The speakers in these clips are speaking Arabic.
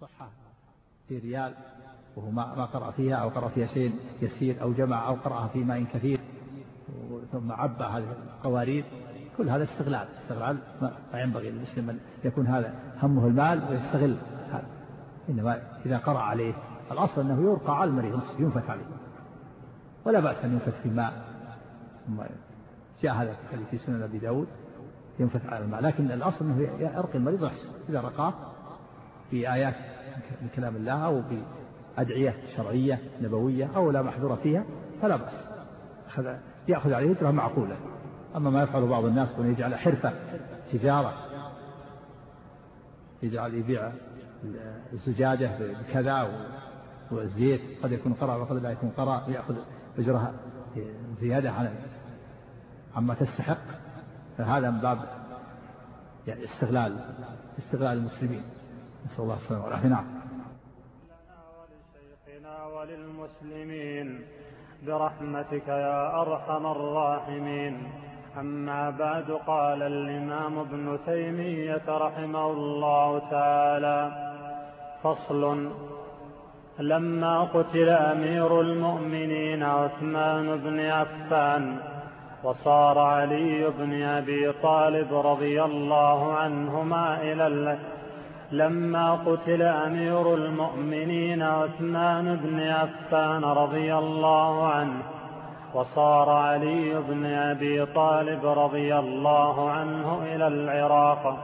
صحة في ريال وهو ما ما قرأ فيها أو قرأ فيها شيء يسير أو جمع أو قرأها في ماء كثير ثم عبى هذه القوارير. كل هذا استغلال استغلال ما ينبغي للمسلم أن يكون هذا همه المال ويستغل هذا. إنما إذا قرأ عليه الأصل أنه يرقى على المريض ينفث عليه. ولا بأس أن ينفث في الماء جاء هذا في سنن أبي داود ينفث على الماء. لكن الأصل أنه يرقي المريض ويحسن إذا رقاه. في آيات من كلام الله أو بأدعية شرعية نبوية أو لا محذور فيها فلا بأس. يأخذ عليه أجرة معقولة. أما ما يفعل بعض الناس أن يجعل حرفة تجارة يجعل يبيع الزجاجة بكذا والزيت قد يكون قرع وقد لا يكون قرع يأخذ أجرها زيادة عن عما تستحق. فهذا من باب يعني استغلال استغلال المسلمين. نسأل الله السلامة والعافية. نعم. لنا ولشيخنا وللمسلمين برحمتك يا أرحم الراحمين. أما بعد قال الإمام ابن تيمية رحمه الله تعالى فصل لما قتل أمير المؤمنين عثمان بن عفان وصار علي بن أبي طالب رضي الله عنهما إلى لما قتل أمير المؤمنين عثمان بن عفان رضي الله عنه وصار علي بن أبي طالب رضي الله عنه إلى العراق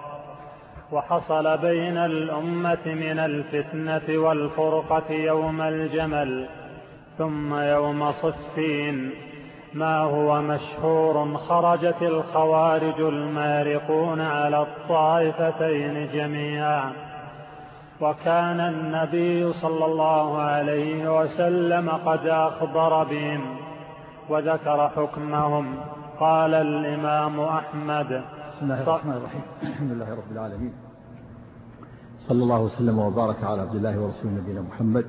وحصل بين الأمة من الفتنة والفرقة يوم الجمل ثم يوم صفين. ما هو مشهور خرجت الخوارج المارقون على الطائفتين جميعا. وكان النبي صلى الله عليه وسلم قد أخبر بهم وذكر حكمهم. قال الإمام أحمد بسم الله الرحمن الرحيم. الحمد لله رب العالمين. صلى الله وسلم وبارك على عبد الله ورسوله نبينا محمد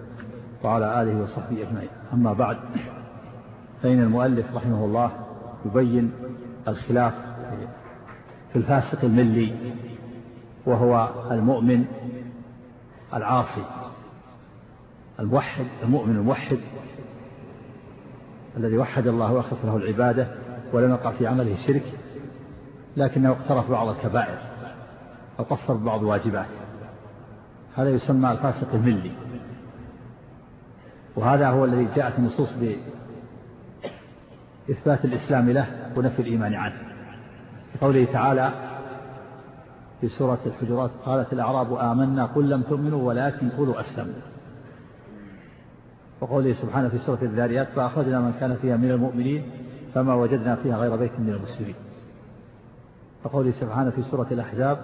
وعلى آله وصحبه أجمعين. أما بعد فإن المؤلف رحمه الله يبين الخلاف في الفاسق الملي وهو المؤمن العاصي الموحد المؤمن الموحد الذي وحد الله وأخلص له العبادة ولم يقع في عمله شرك لكنه اقترف بعض الكبائر أو قصر بعض الواجبات هذا يسمى الفاسق الملي. وهذا هو الذي جاءت النصوص بإثبات الإسلام له ونفي الإيمان عنه. قوله تعالى في سورة الحجرات قالت الأعراب آمنا قل لم تؤمنوا ولكن قولوا أسلموا. وقوله سبحانه في سورة الذاريات فأخرجنا من كان فيها من المؤمنين فما وجدنا فيها غير بيت من المسلمين. وقوله سبحانه في سورة الأحزاب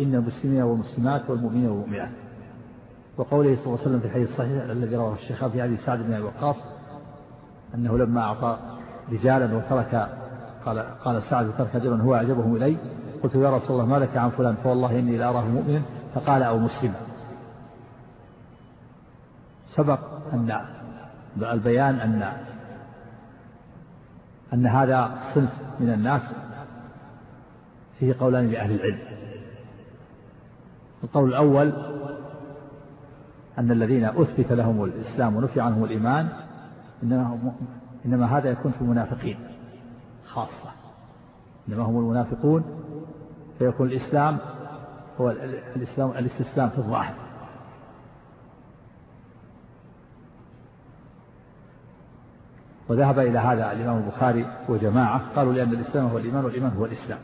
إن المسلمين والمسلمات والمؤمنين والمؤمنات. وقوله صلى الله عليه وسلم في الحديث الصحيح الذي رواه الشيخ في سعد بن أبي وقاص أنه لما أعطى رجالا وترك قال قال سعد ترك رجلا هو أعجبهم إلي قلت يا رسول الله ما لك عن فلان فوالله إني لأراه مؤمنا فقال أو مسلما سبق أن البيان أن أن هذا صنف من الناس فيه قولان لأهل العلم. القول الأول أن الذين أثبت لهم الإسلام ونفي عنهم الإيمان إنما, إنما هذا يكون في المنافقين خاصة. إنما هم المنافقون فيكون الإسلام هو الإسلام الاستسلام في الظاهر. وذهب إلى هذا الإمام البخاري وجماعة قالوا لأن الإسلام هو الإيمان والإيمان هو الإسلام.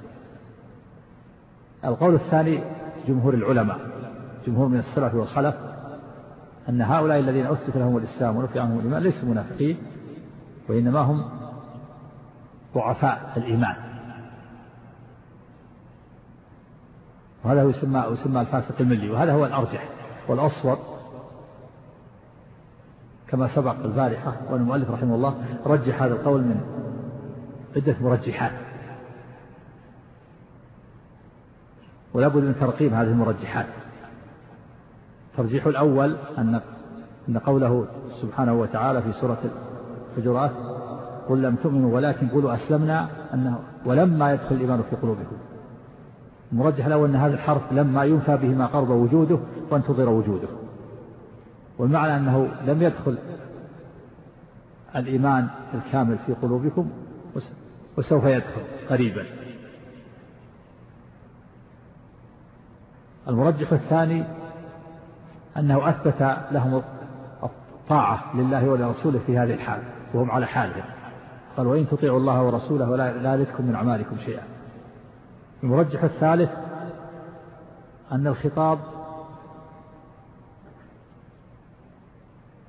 القول الثاني جمهور العلماء جمهور من السلف والخلف أن هؤلاء الذين أثبت لهم الإسلام ونفي عنهم الإيمان ليسوا منافقين. وإنما هم ضعفاء الإيمان. وهذا هو يسمى يسمى الفاسق الملي وهذا هو الأرجح والأصوب. كما سبق البارحة والمؤلف رحمه الله رجح هذا القول من عدة مرجحات. ولا بد من ترقيم هذه المرجحات. الترجيح الأول أن أن قوله سبحانه وتعالى في سورة الحجرات قل لم تؤمنوا ولكن قولوا أسلمنا أنه ولما يدخل الإيمان في قلوبكم. المرجح الأول أن هذا الحرف لما ينفى به ما قرب وجوده وانتظر وجوده. والمعنى أنه لم يدخل الإيمان الكامل في قلوبكم وسوف يدخل قريبا. المرجح الثاني أنه أثبت لهم الطاعة لله ولرسوله في هذه الحال. وهم على حالهم قال وإن تطيعوا الله ورسوله لا يلدكم من أعمالكم شيئا. المرجح الثالث أن الخطاب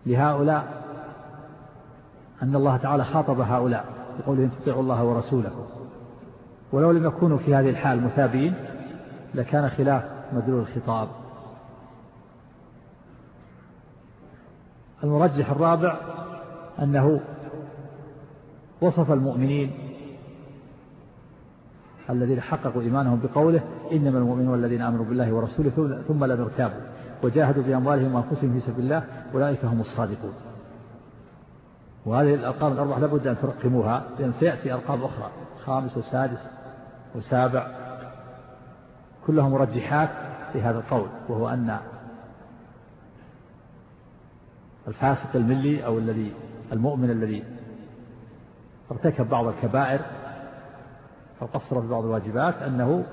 لهؤلاء أن الله تعالى خاطب هؤلاء بقوله إن تطيعوا الله ورسوله. ولو لم يكونوا في هذه الحال مثابين لكان خلاف مدلول الخطاب. المرجح الرابع أنه وصف المؤمنين الذين حققوا إيمانهم بقوله إنما المؤمنون الذين آمنوا بالله ورسوله ثم لم يرتابوا وجاهدوا بأموالهم وأنفسهم في سبيل الله أولئك هم الصادقون. وهذه الأرقام الأربعة لابد أن ترقموها لأن سيأتي أرقام أخرى خامس وسادس وسابع. كلها مرجحات لهذا القول وهو أن الفاسق الملي أو الذي المؤمن الذي ارتكب بعض الكبائر أو قصر في بعض الواجبات أنه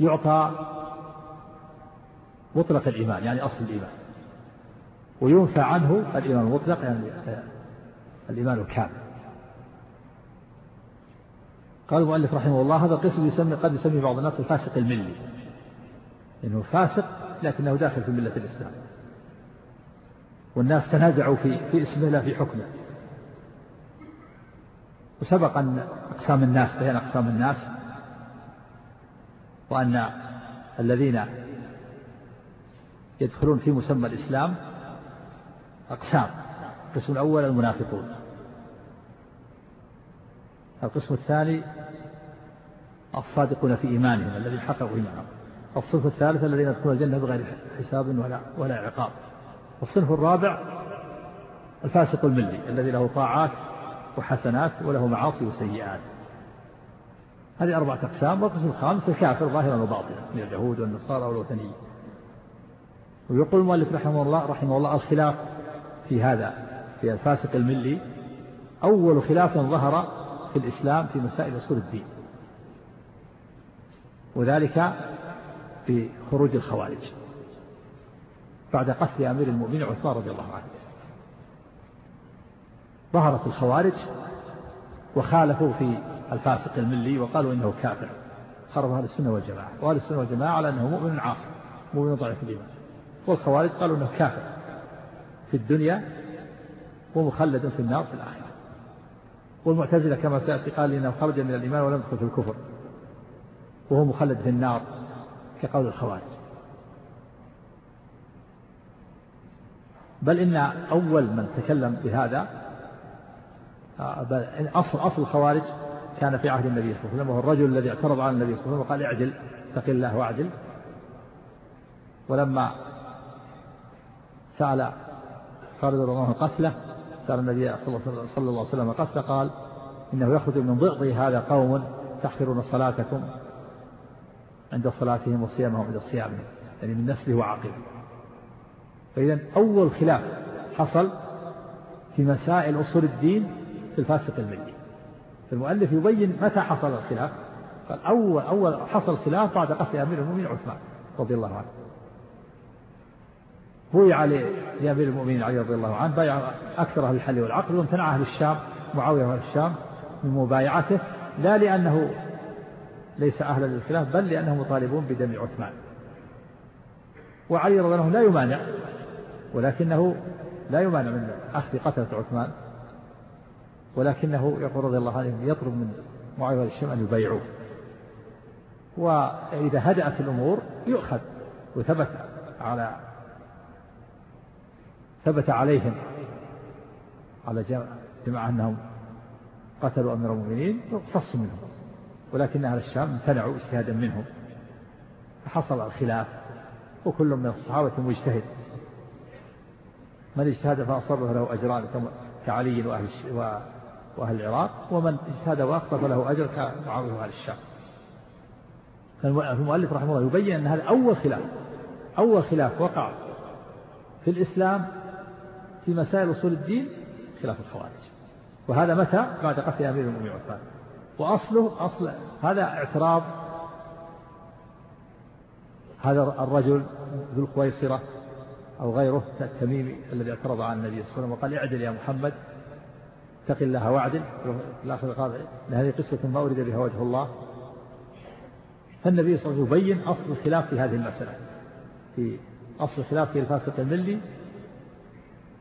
يعطى مطلق الإيمان يعني أصل الإيمان. وينفى عنه الإيمان المطلق يعني الإيمان الكامل. قال المؤلف رحمه الله هذا القسم يسمي قد يسمي بعض الناس الفاسق الملي. لأنه فاسق لكنه داخل في ملة الإسلام. والناس تنازعوا في في اسمه لا في حكمه. وسبق أن أقسام الناس بين أقسام الناس وأن الذين يدخلون في مسمى الإسلام أقسام. القسم الأول المنافقون. القسم الثاني الصادقون في إيمانهم الذين حققوا إيمانهم. الصنف الثالث الذين يدخلون الجنة بغير حساب ولا ولا عقاب. الصنف الرابع الفاسق الملي الذي له طاعات وحسنات وله معاصي وسيئات. هذه أربعة أقسام والقسم الخامس الكافر ظاهرا وباطنا من اليهود والنصارى والوثنيين. ويقول المؤلف رحمه الله رحمه الله الخلاف في هذا في الفاسق الملي. أول خلاف ظهر في الإسلام في مسائل أصول الدين وذلك في خروج الخوارج. بعد قتل أمير المؤمنين عثمان رضي الله عنه. ظهرت الخوارج وخالفوا في الفاسق الملي وقالوا إنه كافر. خرب أهل السنة والجماعة. وأهل السنة والجماعة على أنه مؤمن عاصي مؤمن ضعيف الإيمان. والخوارج قالوا أنه كافر. في الدنيا ومخلد في النار في الآخرة. والمعتزلة كما سيأتي قال إنه خرج من الإيمان ولم يدخل في الكفر. وهو مخلد في النار كقول الخوارج. بل إن أول من تكلم بهذا أصل أصل الخوارج كان في عهد النبي صلى الله عليه وسلم وهو الرجل الذي اعترض على النبي صلى الله عليه وسلم وقال اعدل اتق الله واعدل. ولما سأل خالد رضي الله عنه قتله سأل النبي صلى الله عليه وسلم قتله قال إنه يخرج من ضئضي هذا قوم تحقرون صلاتكم عند صلاتهم وصيامهم عند صيامهم يعني من نسله وعقله فإذا أول خلاف حصل في مسائل أصول الدين في الفاسق الملي المؤلف يبين متى حصل الخلاف. قال أول أول حصل خلاف بعد قتل أمير المؤمنين عثمان رضي الله عنه. بويع لأمير المؤمنين علي رضي الله عنه بايع أكثر أهل الحل والعقل وامتنع أهل الشام معاوية وأهل الشام من مبايعته لا لأنه ليس أهلا للخلاف بل لأنهم مطالبون بدم عثمان. وعلي رضي الله عنه لا يمانع ولكنه لا يمانع من أخذ قتلة عثمان ولكنه يقول رضي الله عنه يطلب من معاوية الشام أن يبايعوه. وإذا هدأت الأمور يؤخذ وثبت على ثبت عليهم على جماعة أنهم قتلوا أمير المؤمنين واقتصوا منهم ولكن أهل الشام امتنعوا اجتهادا منهم فحصل الخلاف وكل من الصحابة مجتهد. من اجتهد فأصر فله أجران كعلي وأهل وأهل العراق ومن اجتهد وأخطأ فله أجر كمعاوية وأهل الشام. المؤلف رحمه الله يبين أن هذا أول خلاف أول خلاف وقع في الإسلام في مسائل أصول الدين خلاف الخوارج. وهذا متى؟ بعد قتل أمير المؤمنين عثمان. وأصله أصل هذا اعتراض هذا الرجل ذو الخويصرة أو غيره التميمي الذي اعترض على النبي صلى الله عليه وسلم وقال اعدل يا محمد اتق الله واعدل. الآخر قال هذه قصة ما أريد بها وجه الله. فالنبي صلى الله عليه وسلم يبين أصل الخلاف في هذه المسألة في أصل الخلاف في الفاسق الملي.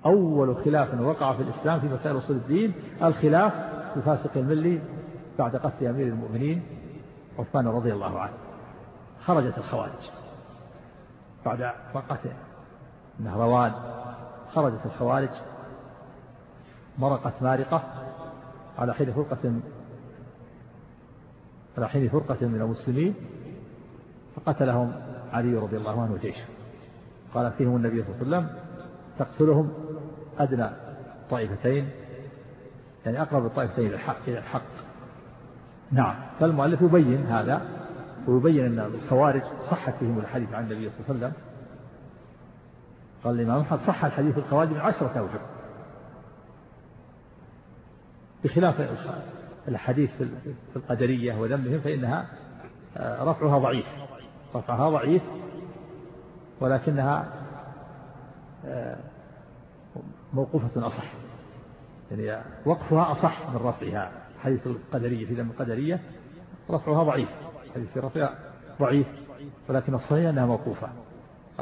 أول خلاف وقع في الإسلام في مسائل أصول الدين الخلاف في الفاسق الملي بعد قتل أمير المؤمنين عثمان رضي الله عنه. خرجت الخوارج بعد قتل نهروان خرجت الخوارج مرقت مارقة على حين فرقة على حين فرقة من المسلمين فقتلهم علي رضي الله عنه وجيشه قال فيهم النبي صلى الله عليه وسلم تقتلهم أدنى طائفتين يعني أقرب الطائفتين إلى الحق إلى الحق. نعم. فالمؤلف يبين هذا ويبين أن الخوارج صحت فيهم الحديث عن النبي صلى الله عليه وسلم قال الإمام أحمد صح الحديث الخوارج من عشرة أوجه. بخلاف الحديث في القدرية وذمهم فإنها آه، رفعها ضعيف. رفعها ضعيف ولكنها آه، موقوفة أصح. يعني وقفها أصح من رفعها. حديث القدرية في ذم القدرية رفعها ضعيف. حديث رفعها ضعيف ولكن الصحيح أنها موقوفة.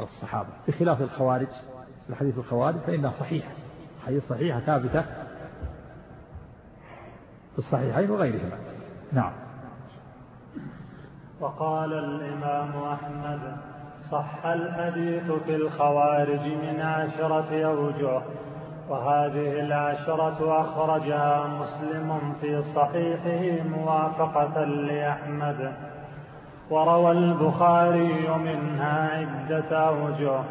على الصحابة. بخلاف الخوارج الحديث الخوارج فإنها صحيحة. حديث صحيحة ثابتة في الصحيحين وغيرهما. نعم. وقال الإمام أحمد صح الحديث في الخوارج من عشرة أوجه وهذه العشرة أخرجها مسلم في صحيحه موافقة لأحمد. وروى البخاري منها عدة أوجه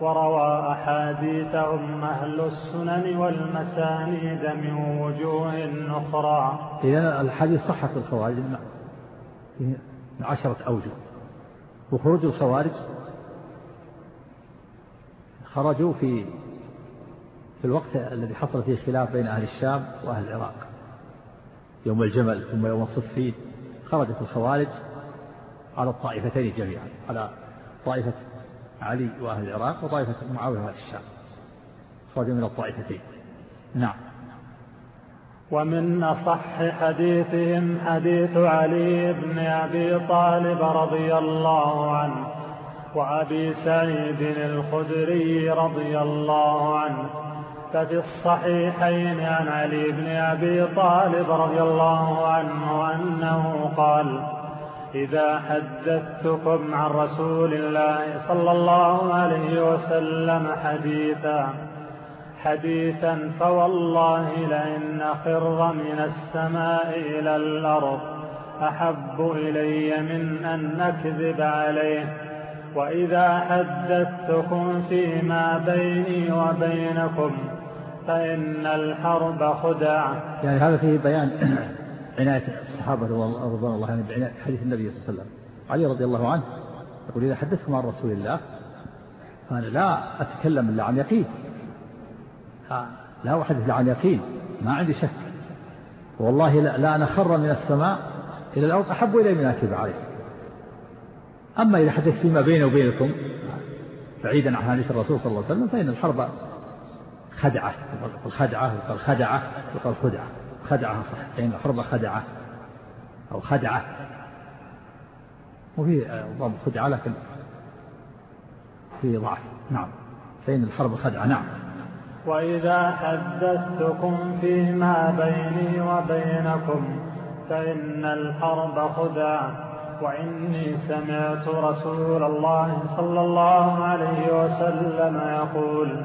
وروى أحاديثهم أهل السنن والمسانيد من وجوه أخرى. إذا الحديث صحة الخوارج من عشرة أوجه. وخروج الخوارج خرجوا في في الوقت الذي حصل فيه خلاف بين أهل الشام وأهل العراق. يوم الجمل ثم يوم الصفين خرجت الخوارج على الطائفتين جميعا على طائفة علي وأهل العراق وطائفة معاوية وأهل الشام. خرجوا من الطائفتين. نعم. ومن أصح حديثهم حديث علي بن أبي طالب رضي الله عنه وأبي سعيد الخدري رضي الله عنه ففي الصحيحين عن علي بن أبي طالب رضي الله عنه أنه قال إذا حدثتكم عن رسول الله صلى الله عليه وسلم حديثا حديثا فوالله لئن أخر من السماء إلى الأرض أحب إلي من أن أكذب عليه. وإذا حدثتكم فيما بيني وبينكم فإن الحرب خدع. يعني هذا فيه بيان عناية الصحابة رضوان الله عنهم بعناية حديث النبي صلى الله عليه وسلم. علي رضي الله عنه يقول إذا حدثتكم عن رسول الله فأنا لا أتكلم إلا عن يقين. لا أحدث إلا عن يقين ما عندي شك. والله لا, لا أنا خر من السماء إلى الأرض أحب إلي من أكذب عليه. أما إذا حدث فيما بيني وبينكم بعيدا عن حديث الرسول صلى الله عليه وسلم فإن الحرب خدعة الخدعة يقال خدعة يقال خدعة خدعة صح فإن الحرب خدعة. أو خدعة. وفي ضرب خدعة لكن في ضعف. نعم. فإن الحرب خدعة نعم. وإذا حدثتكم فيما بيني وبينكم فإن الحرب خدع وإني سمعت رسول الله صلى الله عليه وسلم يقول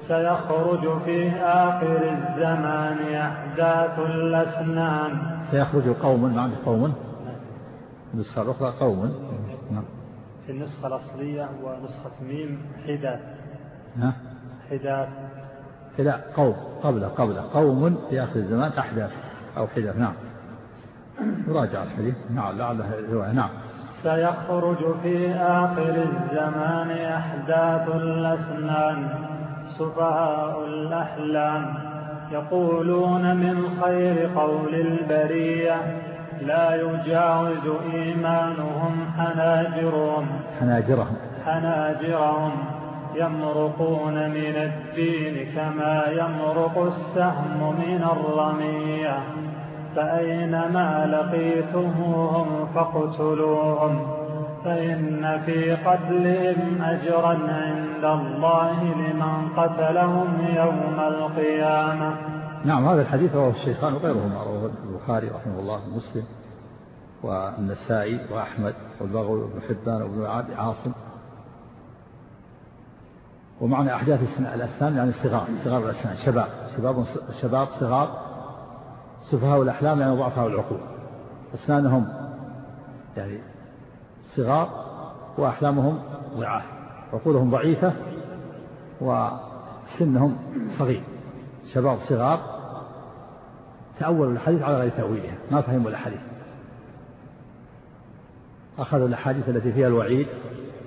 سيخرج في آخر الزمان أحداث الأسنان. سيخرج قوم معنى قوم. النسخة الأخرى قوم. نعم. في النسخة الأصلية ونسخة ميم حداث. ها؟ حداث. لا قوم. قبل قبل. قوم في آخر الزمان أحداث أو حداث. نعم. يراجع الحديث. نعم لعله رواية نعم. سيخرج في آخر الزمان أحداث الأسنان سفهاء الأحلام. يقولون من خير قول البرية لا يجاوز إيمانهم حناجرهم. حناجرهم. حناجرهم. يمرقون من الدين كما يمرق السهم من الرمية. فأينما لقيتموهم فاقتلوهم. فإن في قتلهم أجرا عند الله لمن قتلهم يوم القيامة. نعم هذا الحديث رواه الشيخان وغيرهما رواه البخاري رحمه الله ومسلم والنسائي وأحمد والبغوي وابن حبان وابن عاصم. ومعنى أحداث الأسنان يعني صغار صغار الأسنان شباب شباب شباب صغار سفهاء الأحلام يعني ضعفاء العقول. أسنانهم يعني صغار وأحلامهم ضعاف عقولهم ضعيفة وسنهم صغير. شباب صغار تأولوا الحديث على غير تأويلها ما فهموا الأحاديث. أخذوا الأحاديث التي فيها الوعيد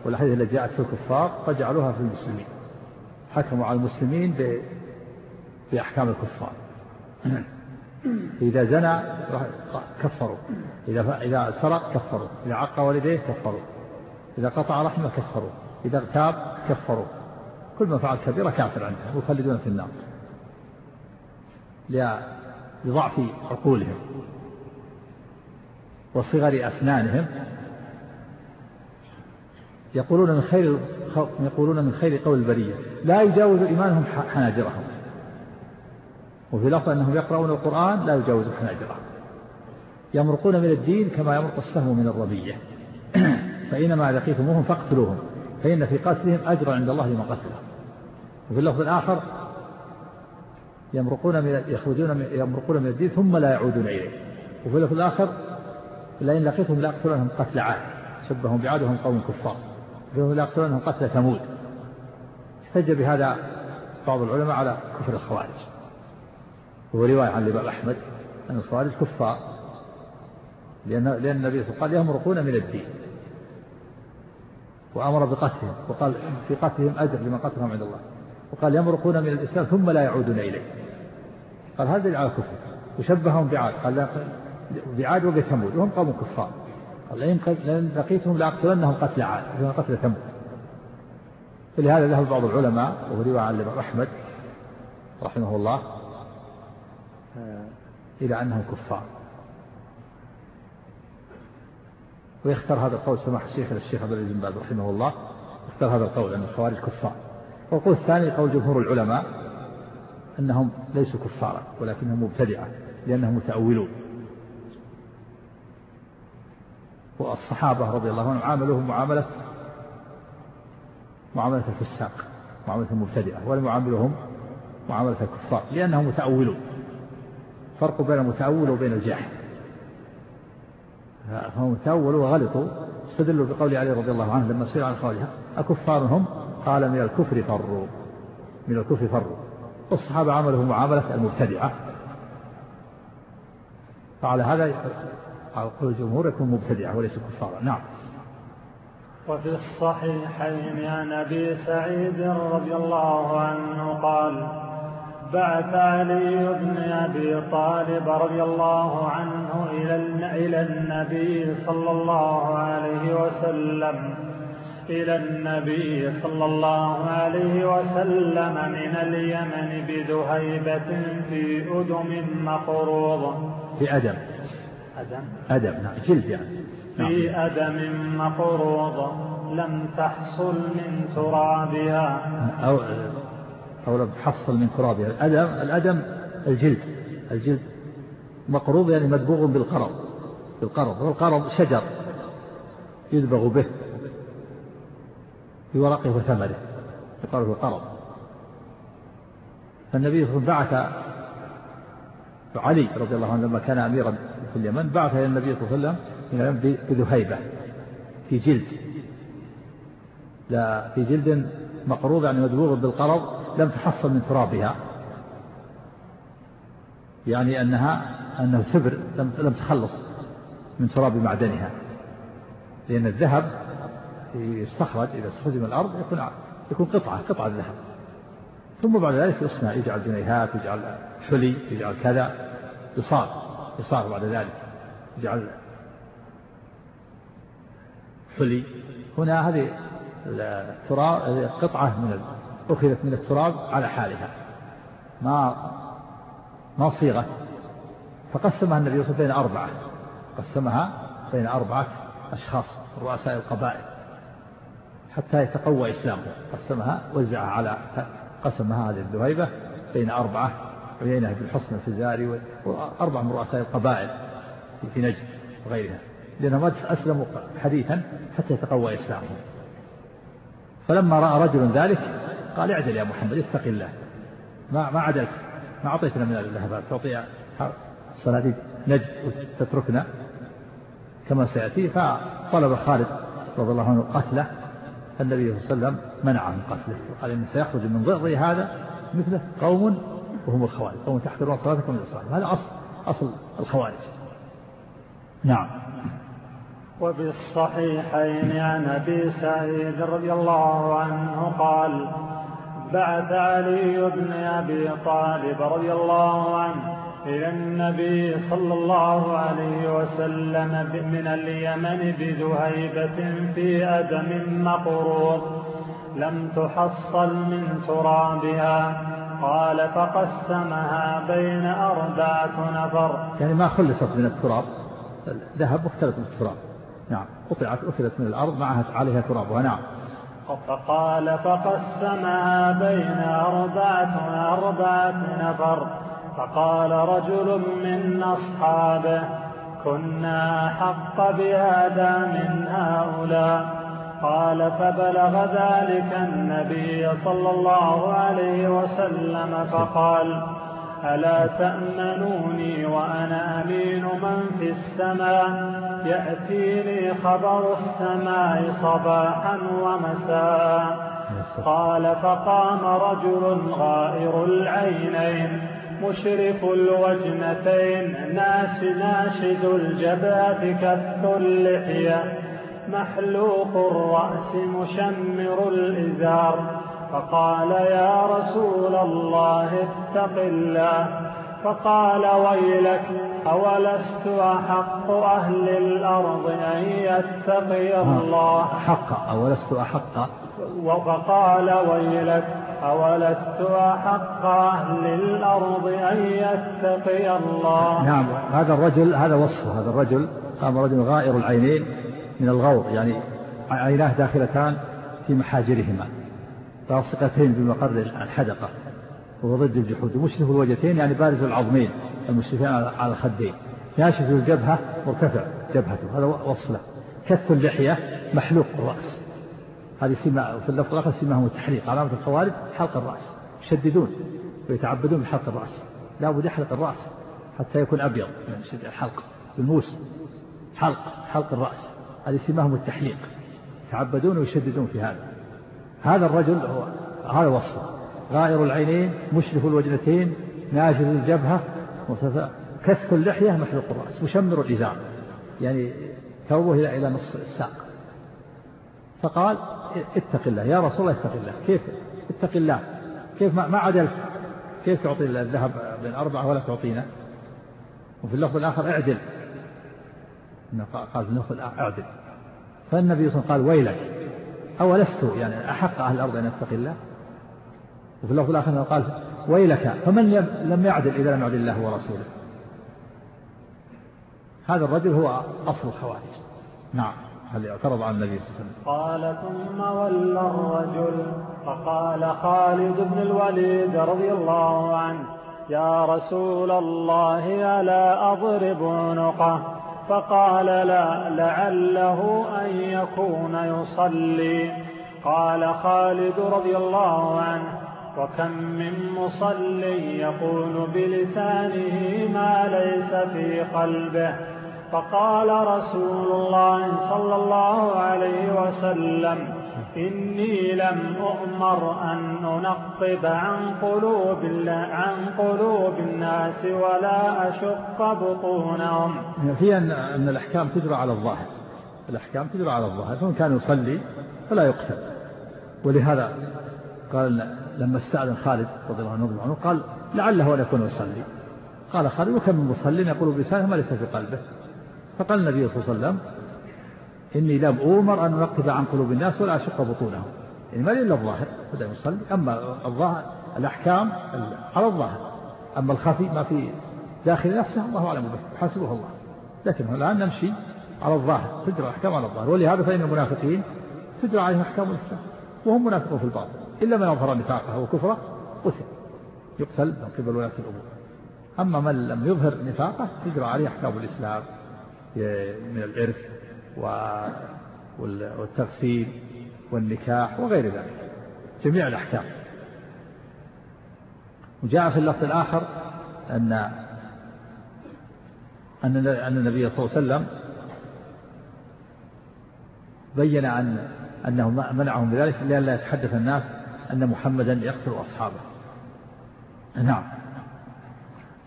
والأحاديث التي جاءت في الكفار فجعلوها في المسلمين. حكموا على المسلمين بأحكام الكفار. إذا زنى كفروا. إذا إذا سرق كفروا إذا عق والديه كفروا إذا قطع رحمه كفروا إذا اغتاب كفروا. كل من فعل كبيرة كافر عندهم يخلدون في النار. لضعف عقولهم وصغر أسنانهم. يقولون من خير يقولون من خير قول البرية. لا يجاوز إيمانهم حناجرهم. وفي لفظ أنهم يقرؤون القرآن لا يجاوز حناجرهم. يمرقون من الدين كما يمرق السهم من الربية فإنما لقيتموهم فاقتلوهم فإن في قتلهم أجرا عند الله لمن قتلهم وفي اللفظ الآخر يمرقون من يخرجون من يمرقون من الدين ثم لا يعودون إليه. وفي اللفظ الآخر لئن لقيتهم لأقتلنهم قتل عاد شبههم بعاد وهم قوم كفار. فهم لأقتلنهم قتل ثمود. احتج بهذا بعض العلماء على كفر الخوارج. وهو رواية عن الإمام أحمد أن الخوارج كفار. لأن لأن النبي صلى الله عليه وسلم قال يمرقون من الدين. وأمر بقتلهم وقال في قتلهم أجر لمن قتلهم عند الله. وقال يمرقون من الإسلام ثم لا يعودون إليه. قال هذا على الكفر وشبههم بعاد. قال بعاد وبثمود وهم قوم كفار. قال لئن لقيتهم لأقتلنهم قتل عاد قتل ثمود. فلهذا ذهب بعض العلماء وهو رواية عن أحمد رحمه الله إلى أنهم كفار. ويختار هذا القول سماح الشيخ الشيخ عبد العزيز بن باز رحمه الله اختار هذا القول أن الخوارج كفار. والقول الثاني قول جمهور العلماء أنهم ليسوا كفارا ولكنهم مبتدعة لأنهم متأولون. والصحابة رضي الله عنهم عاملوهم معاملة معاملة الفساق معاملة المبتدعة ولم يعاملوهم معاملة الكفار لأنهم متأولون. فرق بين المتأول وبين الجاحد فهم تأولوا وغلطوا. استدلوا بقول علي رضي الله عنه لما سئل عن خوارجها أكفار هم قال من الكفر فروا. من الكفر فروا. والصحابة عملوا معاملة المبتدعة. فعلى هذا قول الجمهور يكون مبتدعة وليس كفارا. نعم. وفي الصحيحين عن أبي سعيد رضي الله عنه قال بعث علي بن أبي طالب رضي الله عنه إلى إلى النبي صلى الله عليه وسلم إلى النبي صلى الله عليه وسلم من اليمن بذهيبة في أدم مقروض في أدم. أدم؟ أدم نعم جلد يعني. في نعم. أدم مقروض لم تحصل من ترابها. أو أو لم تحصل من ترابها الأدم الأدم الجلد الجلد مقروض يعني مدبوغ بالقرض بالقرض. والقرض شجر يدبغ به بورقه وثمره يقال في القرض. فالنبي صلى الله عليه وسلم بعث علي رضي الله عنه لما كان أميرا في اليمن بعث إلى النبي صلى الله عليه وسلم بذهيبة في جلد. لا في جلد مقروض يعني مدبوغ بالقرض لم تحصل من ترابها. يعني أنها أنه ثبر لم تخلص من تراب معدنها. لأن الذهب يستخرج إذا استخرج من الأرض يكون يكون قطعة قطعة ذهب. ثم بعد ذلك يصنع يجعل جنيهات يجعل حلي يجعل كذا يصار يصار بعد ذلك يجعل حلي هنا هذه التراب قطعة من أخذت من التراب على حالها. ما ما صيغت فقسمها النبي صلى الله عليه وسلم بين أربعة. قسمها بين أربعة أشخاص رؤساء القبائل. حتى يتقوى إسلامه. قسمها وزعها على قسمها هذه الذهيبة بين أربعة. عيينة بن حصن الفزاري وأربعة من رؤساء القبائل في نجد وغيرها. لأنهم أسلموا حديثا حتى يتقوى إسلامهم. فلما رأى رجل ذلك قال اعدل يا محمد اتق الله. ما ما عدلت. ما أعطيتنا من الذهب تعطي الصناديق نجد وتتركنا كما سيأتي. فطلب خالد رضي الله عنه قتله. النبي صلى الله عليه وسلم منعه من قتله. وقال إن سيخرج من ضري هذا مثله قوم وهم الخوارج. قوم تحقرون صلاتكم من الصلاة. هذا أصل أصل الخوارج. نعم. وبالصحيحين عن أبي سعيد رضي الله عنه قال بعث علي بن أبي طالب رضي الله عنه إلى النبي صلى الله عليه وسلم من اليمن بذهيبة في أدم مقروض لم تحصل من ترابها. قال فقسمها بين أربعة نفر. يعني ما خلصت من التراب. ذهب واختلط بالتراب نعم. قطعت أخذت من الأرض معها عليها ترابها. نعم. فقال فقسمها بين أربعة أربعة نفر فقال رجل من أصحابه كنا أحق بهذا من هؤلاء قال فبلغ ذلك النبي صلى الله عليه وسلم فقال ألا تأمنوني وأنا أمين من في السماء يأتيني خبر السماء صباحا ومساء قال فقام رجل غائر العينين مشرف الوجنتين ناس ناشز الجبهة كف اللحية محلوق الرأس مشمر الإزار فقال يا رسول الله اتق الله. فقال ويلك أولست أحق أهل الأرض أن يتقي الله؟ أحق أولست أحق؟ فقال ويلك أولست أحق أهل الأرض أن يتقي الله؟ نعم هذا الرجل هذا وصفه هذا الرجل قام رجل غائر العينين من الغور يعني عيناه داخلتان في محاجرهما. لاصقتين بمقر الحدقة وهو ضد الجحود. مشرف الوجهتين يعني بارز العظمين المشرفين على الخدين. ناشف الجبهة مرتفع جبهته هذا وصله كث اللحية محلوق الرأس. هذه سمة في اللفظ الآخر سماهم التحليق علامة الخوارج حلق الرأس. يشددون ويتعبدون بحلق الرأس. لا بد يحلق الرأس حتى يكون أبيض يعني الحلق. بالموس حلق حلق الرأس. هذه سماهم التحليق. يتعبدون ويشددون في هذا. هذا الرجل هو هذا وصفه غائر العينين مشرف الوجنتين ناجز الجبهة كث اللحية محلق الرأس مشمر الإزار. يعني ثوبه إلى إلى نصف الساق. فقال اتق الله. يا رسول الله اتق الله. كيف؟ اتق الله. كيف ما عدلت كيف تعطي الذهب بين أربعة ولا تعطينا؟ وفي اللفظ الآخر اعدل. قال في اللفظ الآخر اعدل. فالنبي صلى الله عليه وسلم قال ويلك. أولست يعني أحق أهل الأرض أن يتقي الله؟ وفي اللفظ الآخر قال ويلك فمن لم يعدل إذا لم يعدل الله ورسوله؟ هذا الرجل هو أصل الخوارج. نعم هل اعترض على النبي صلى الله عليه وسلم؟ قال ثم ولى الرجل فقال خالد بن الوليد رضي الله عنه يا رسول الله ألا أضرب عنقه فقال لا لعله أن يكون يصلي. قال خالد رضي الله عنه وكم من مصلي يقول بلسانه ما ليس في قلبه. فقال رسول الله صلى الله عليه وسلم إني لم أؤمر أن أنقب عن قلوب عن قلوب الناس ولا أشق بطونهم. في أن أن الأحكام تجرى على الظاهر. الأحكام تجرى على الظاهر. فمن كان يصلي فلا يقتل. ولهذا قال لما استأذن خالد رضي الله عنه قال لعله أن يكون يصلي. قال خالد وكم من مصل يقول بلسانه ما ليس في قلبه. فقال النبي صلى الله عليه وسلم إني لم أؤمر أن أنقب عن قلوب الناس ولا أشق بطونهم. يعني ما إلا الظاهر بدأ يصلي. أما الظاهر الأحكام على الظاهر. أما الخفي ما في داخل نفسه الله أعلم به. حسبه الله. لكن الآن نمشي على الظاهر تجرى أحكام على الظاهر. ولهذا فإن المنافقين تجرى عليهم أحكام الإسلام. وهم منافقون في الباطن إلا من أظهر نفاقه وكفره قتل. يقتل من قبل ولاة الأمور. أما من لم يظهر نفاقه تجرى عليه أحكام الإسلام. من الإرث والتغسيل والنكاح وغير ذلك. جميع الأحكام. وجاء في اللفظ الآخر أن أن أن النبي صلى الله عليه وسلم بين أن أنه منعهم بذلك لئلا يتحدث الناس أن محمدا يقتل أصحابه. نعم.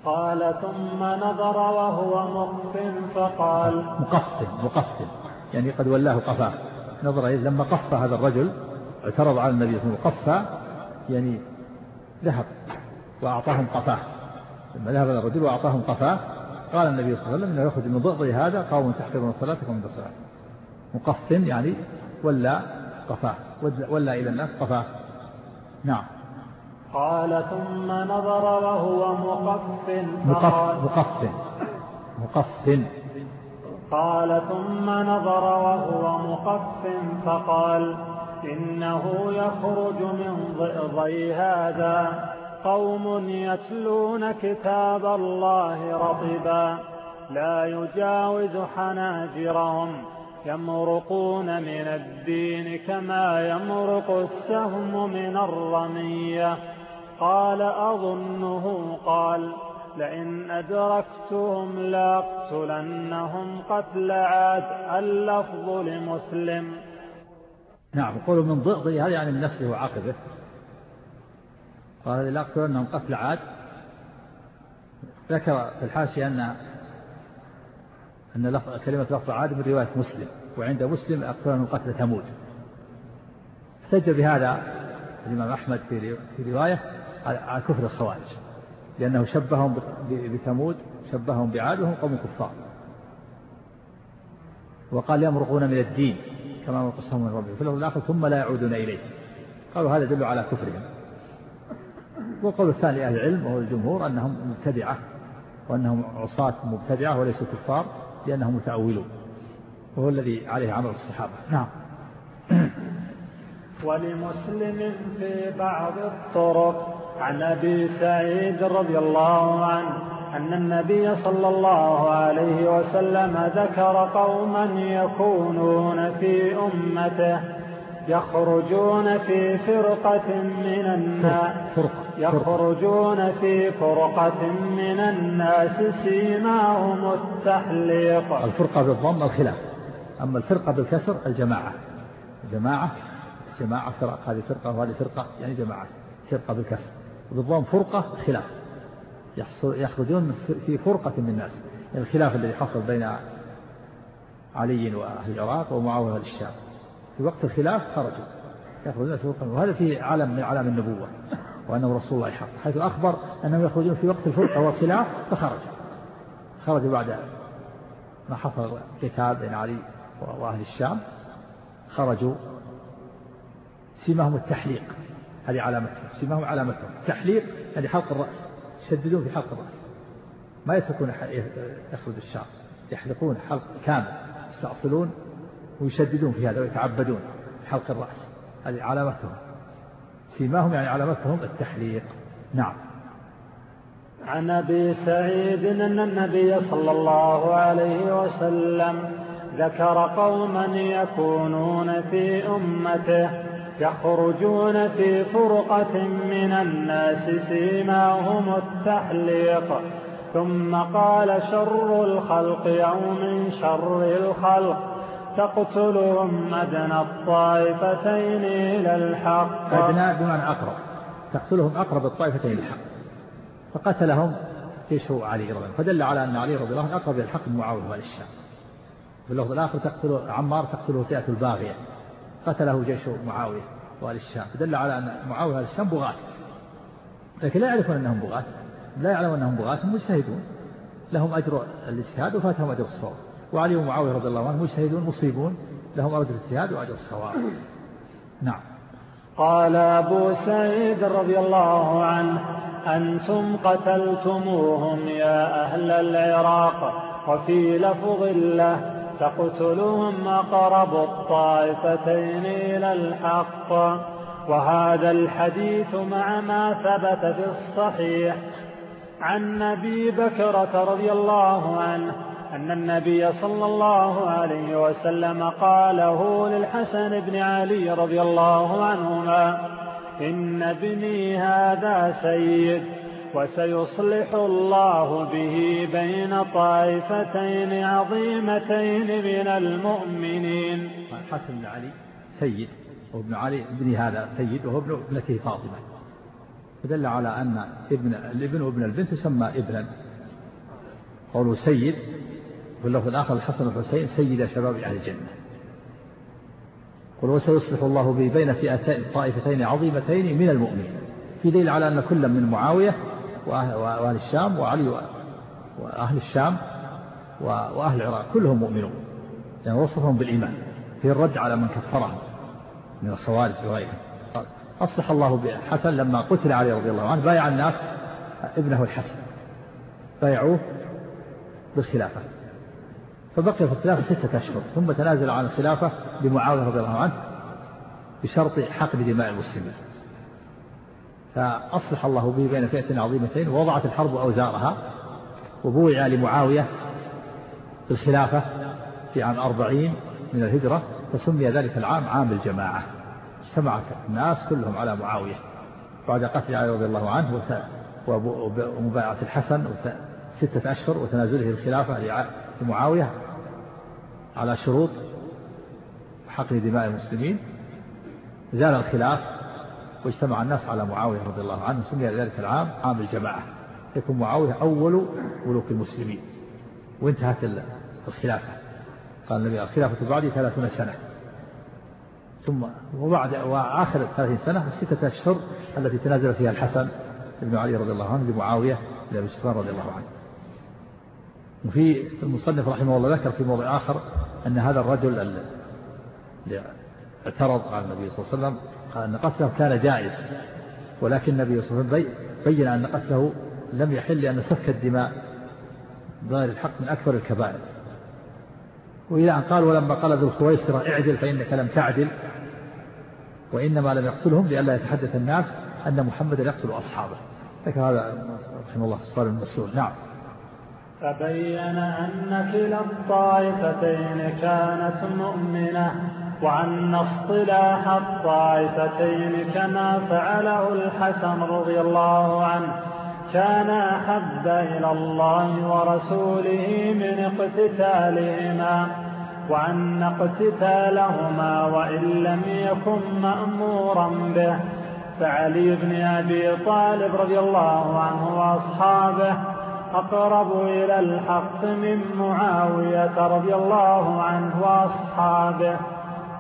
قال ثم نظر وهو مقف فقال مقف مقف يعني قد ولاه قفاه. نظر لما قف هذا الرجل اعترض على النبي صلى الله عليه وسلم. قف يعني ذهب وأعطاهم قفاه. لما ذهب الرجل وأعطاهم قفاه قال النبي صلى الله عليه وسلم إنه يخرج من ضئضي هذا قوم تحقرون صلاتكم من الصلاة مقف يعني ولا قفاه. ولا إلى الناس قفاه. نعم. قال ثم نظر وهو مقف مقف مقف قال ثم نظر وهو مقف فقال إنه يخرج من ضئضي هذا. قوم يتلون كتاب الله رطبا. لا يجاوز حناجرهم. يمرقون من الدين كما يمرق السهم من الرمية. قال أظنه قال لئن أدركتهم لأقتلنهم قتل عاد اللفظ لمسلم. نعم يقول من ضئضي هذا يعني من نسله وعقبه قال لأقتلنهم قتل عاد. ذكر في الحاشية أن أن لفظ كلمة لفظ عاد من رواية مسلم وعند مسلم أقتلنهم قتل ثمود. احتج بهذا الإمام أحمد في رواية. على كفر الخوارج. لأنه شبههم بثمود شبههم بعاد وهم قوم كفار. وقال يمرقون من الدين كما مرق من ربهم. في الآخر ثم لا يعودون إليه. قالوا هذا يدل على كفرهم. والقول الثاني لأهل العلم وهو الجمهور أنهم مبتدعة وأنهم عصاة مبتدعة وليسوا كفار لأنهم متأولون. وهو الذي عليه عمل الصحابة. نعم. ولمسلم في بعض الطرق عن أبي سعيد رضي الله عنه أن النبي صلى الله عليه وسلم ذكر قوما يكونون في أمته يخرجون في فرقة من الناس يخرجون في فرقة من الناس سيماهم التحليق. الفرقة بالضم الخلاف أما الفرقة بالكسر الجماعة. جماعة جماعة فرق هذه فرقة وهذه فرقة يعني جماعة. فرقة بالكسر. وبالضم فرقة خلاف. يخرجون في فرقة من الناس. الخلاف الذي حصل بين علي وأهل العراق ومعاوية الشام. في وقت الخلاف خرجوا. يخرجون في فرقة. وهذا في علم من علام النبوة. وأنه رسول الله حق حيث أخبر أنهم يخرجون في وقت الفرقة والخلاف فخرجوا. خرجوا بعد ما حصل قتال بين علي وأهل الشام. خرجوا. سمهم التحليق. هذه علامتهم. سمهم علامتهم. تحليق يعني حلق الرأس. يشددون في حلق الرأس. ما يتركون يخرج الشعر. يحلقون حلق كامل. يستأصلون ويشددون في هذا ويتعبدون حلق الرأس. هذه علامتهم. سيماهم يعني علامتهم التحليق. نعم. عن أبي سعيد أن النبي صلى الله عليه وسلم ذكر قوما يكونون في أمته. يخرجون في فرقة من الناس سيماهم التحليق. ثم قال شر الخلق أو من شر الخلق. تقتلهم أدنى الطائفتين إلى الحق. أدنى بمعنى أقرب. تقتلهم أقرب الطائفتين إلى الحق. فقتلهم جيش علي رضي الله فدل على أن علي رضي الله عنه أقرب إلى الحق من معاوية وآل الشام. في اللفظ الآخر تقتل عمار تقتله فئة الباغية. قتله جيش معاوية وآل الشام. فدل على أن معاوية وآل الشام بغاة. لكن لا يعرفون أنهم بغاة. لا يعلمون أنهم بغاة هم مجتهدون. لهم أجر الاجتهاد وفاتهم أجر الصواب. وعلي ومعاوية رضي الله عنهم مجتهدون مصيبون. لهم أجر الاجتهاد وأجر الصواب. نعم. قال أبو سعيد رضي الله عنه أنتم قتلتموهم يا أهل العراق وفي لفظ الله تقتلهم أقرب الطائفتين إلى الحق. وهذا الحديث مع ما ثبت في الصحيح. عن أبي بكرة رضي الله عنه أن النبي صلى الله عليه وسلم قاله للحسن بن علي رضي الله عنهما إن ابني هذا سيد. وسيصلح الله به بين طائفتين عظيمتين من المؤمنين. الحسن بن علي سيد وابن علي ابن هذا سيد وهو ابن ابنته فاطمة. فدل على أن ابن الابن وابن البنت يسمى ابنا. قوله سيد في اللفظ الآخر الحسن والحسين سيد شباب أهل الجنة. قل وسيصلح الله به بين فئتين طائفتين عظيمتين من المؤمنين. في دليل على أن كل من معاوية وأهل الشام وعلي وأهل الشام وأهل العراق كلهم مؤمنون. يعني وصفهم بالإيمان في الرد على من كفرهم من الخوارج وغيرهم. أصلح الله بالحسن لما قتل علي رضي الله عنه بايع الناس ابنه الحسن. بايعوه بالخلافة. فبقي في الخلافة ستة أشهر ثم تنازل عن الخلافة بمعاوية رضي الله عنه بشرط حقن دماء المسلمين. فأصلح الله به بين فئتين عظيمتين ووضعت الحرب أوزارها وبويع لمعاوية بالخلافة في عام أربعين من الهجرة فسمي ذلك العام عام الجماعة. اجتمع الناس كلهم على معاوية بعد قتل علي رضي الله عنه ومبايعة الحسن ستة أشهر وتنازله الخلافة لمعاوية على شروط حقن دماء المسلمين. زال الخلاف واجتمع الناس على معاوية رضي الله عنه سمي ذلك العام عام الجماعة. يكون معاوية أول ملوك المسلمين. وانتهت الخلافة. قال النبي الخلافة بعدي ثلاثون سنة. ثم وبعد وآخر ثلاثين سنة ستة أشهر التي تنازل فيها الحسن بن علي رضي الله عنه لمعاوية لأبي سفيان رضي الله عنه. وفي المصنف رحمه الله ذكر في موضع آخر أن هذا الرجل اعترض على النبي صلى الله عليه وسلم قال أن قتله كان جائز ولكن النبي صلى الله عليه وسلم بين أن قتله لم يحل لأن سفك الدماء ظاهر الحق من أكبر الكبائر. وإلى أن قال ولما قال ذو الخويصرة اعدل فإنك لم تعدل وإنما لم يقتلهم لئلا يتحدث الناس أن محمدا يقتل أصحابه. ذكر هذا رحمه الله الصالح المسؤول نعم. فبين أن كلا الطائفتين كانت مؤمنة. وأن اصطلاح الطائفتين كما فعله الحسن رضي الله عنه كان أحب إلى الله ورسوله من اقتتالهما وأن اقتتالهما وإن لم يكن مأمورا به. فعلي بن أبي طالب رضي الله عنه وأصحابه أقرب إلى الحق من معاوية رضي الله عنه وأصحابه.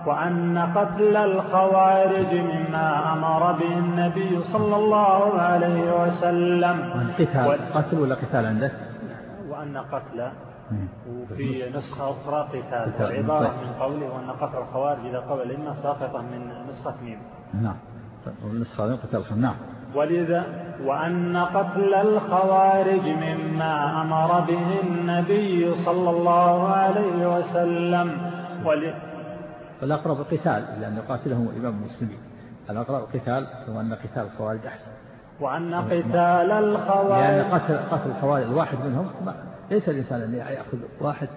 وأن قتل الخوارج مما أمر به النبي صلى الله عليه وسلم. قتال قتل ولا قتال عندك؟ وأن قتل وفي نسخة أخرى قتال. والعبارة طيب. من قوله وأن قتل الخوارج إذا قبل إما ساقطة من نسخة ميم نعم. والنسخة من قتال نعم. ولذا وأن قتل الخوارج مما أمر به النبي صلى الله عليه وسلم. ول... فالأقرب القتال لأن يقاتلهم الإمام المسلمين. الأقرب القتال هو أن قتال الخوارج أحسن. وأن قتال الخوارج لأن قتل قتل الخوارج الواحد منهم ما ليس الإنسان أن يأخذ واحد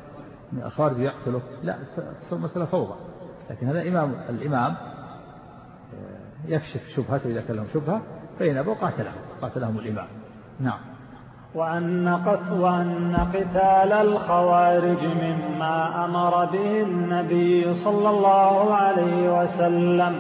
من الخوارج ويقتله لا تصير مسألة فوضى. لكن هذا إمام الإمام آه، يكشف شبهته إذا كان لهم شبهة فإن أبوا قاتلهم قاتلهم الإمام. نعم. وأن وأن قتال الخوارج مما أمر به النبي صلى الله عليه وسلم.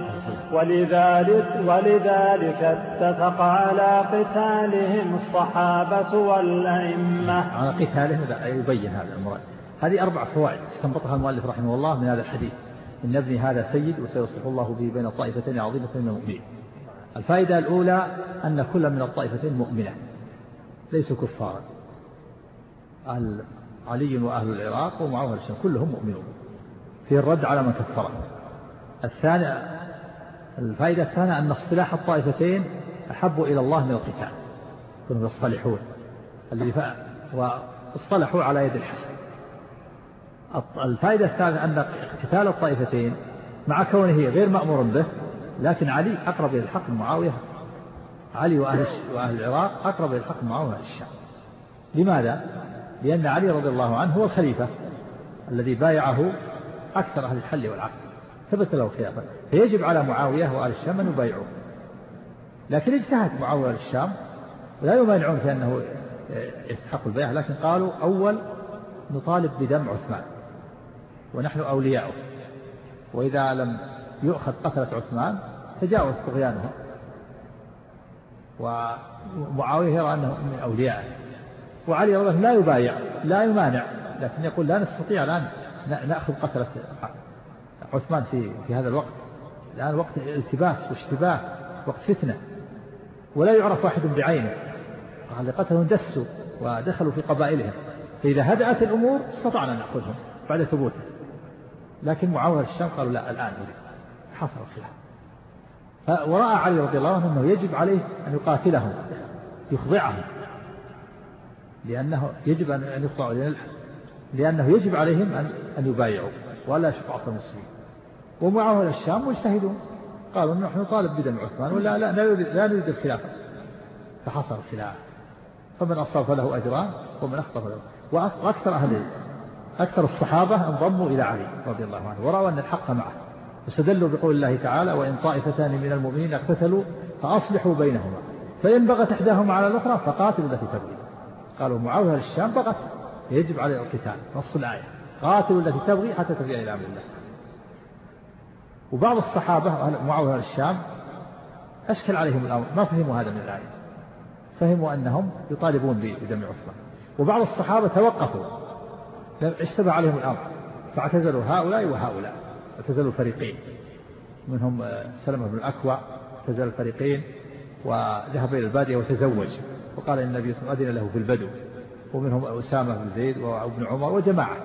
ولذلك ولذلك اتفق على قتالهم الصحابة والأئمة. على قتالهم يبين هذا المراد. هذه أربع فوائد استنبطها المؤلف رحمه الله من هذا الحديث. إن ابني هذا سيد وسيصلح الله به بين الطائفتين عظيمة من المؤمنين. الفائدة الأولى أن كل من الطائفتين مؤمنة. ليسوا كفارا. علي وأهل العراق ومعاوية الشام كلهم مؤمنون. في الرد على من كفرهم الثاني الفائدة الثانية أن اصطلاح الطائفتين أحب إلى الله من القتال. كانوا يصطلحون الذي واصطلحوا على يد الحسن. الفائدة الثالثة أن قتال الطائفتين مع كونه غير مأمور به لكن علي أقرب إلى الحق من معاوية. علي وأهل, وأهل العراق أقرب إلى الحق معاوية وأهل الشام. لماذا؟ لأن علي رضي الله عنه هو الخليفة الذي بايعه أكثر أهل الحل والعقد ثبت له الخلافة فيجب على معاوية وآل الشام أن يبايعوه. لكن اجتهد معاوية وآل الشام. ولا يمانعون في أنه يستحق البيعة لكن قالوا أول نطالب بدم عثمان ونحن أولياؤه. وإذا لم يؤخذ قتلة عثمان تجاوز طغيانها ومعاوية يرى أنه من أوليائه وعلي رضي الله لا يبايع لا يمانع لكن يقول لا نستطيع الآن نأخذ قتلة عثمان في في هذا الوقت. الآن وقت التباس واشتباه وقت فتنة. ولا يعرف واحد بعينه. قال قتلهم دسوا ودخلوا في قبائلهم. فإذا هدأت الأمور استطعنا أن نأخذهم بعد ثبوته. لكن معاوية الشام قالوا لا الآن حصل الخلاف. ورأى علي رضي الله عنه أنه يجب عليه أن يقاتلهم يخضعهم لأنه يجب أن يخضعوا لأنه يجب عليهم أن أن يبايعوا ولا عصا المسلمين ومعاوية الشام مجتهدون. قالوا نحن نطالب بدم عثمان ولا لا لا نريد الخلافة فحصل الخلاف. فمن أصاب فله أجران ومن أخطأ فله وأكثر أهل أكثر الصحابة انضموا إلى علي رضي الله عنه ورأوا أن الحق معه. واستدلوا بقول الله تعالى وإن طائفتان من المؤمنين اقتتلوا فأصلحوا بينهما. فإن بغت إحداهما على الأخرى فقاتلوا التي تبغي. قالوا معاوية الشام بغت؟ يجب عليه القتال. نص الآية. قاتلوا التي تبغي حتى ترجع إلى أمر الله. وبعض الصحابة معاوية الشام أشكل عليهم الأمر. ما فهموا هذا من الآية. فهموا أنهم يطالبون بدم عثمان وبعض الصحابة توقفوا. اشتبه عليهم الأمر. فاعتزلوا هؤلاء وهؤلاء. اعتزلوا فريقين منهم آه، سلمة بن الأكوع اعتزل الفريقين وذهب إلى البادية وتزوج وقال إن النبي صلى الله عليه وسلم له في البدو. ومنهم أسامة بن زيد وابن عمر وجماعة.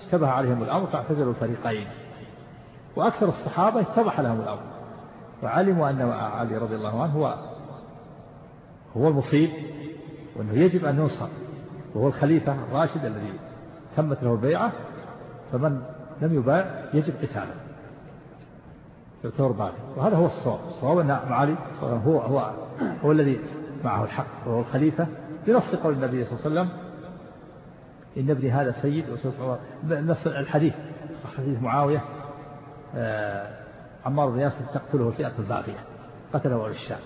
اشتبه عليهم الأمر فاعتزلوا الفريقين. وأكثر الصحابة اتضح لهم الأمر. وعلموا أن علي رضي الله عنه هو هو المصيب وأنه يجب أن ينصر. وهو الخليفة الراشد الذي تمت له البيعة. فمن لم يبايع يجب قتاله يعتبر باغي وهذا هو الصواب. الصواب أن معالي هو هو هو الذي معه الحق وهو الخليفة. بنص قول النبي صلى الله عليه وسلم إن ابني هذا سيد نص الحديث حديث معاوية آه عمار بن ياسر تقتله الفئة الباغية قتله أهل الشام.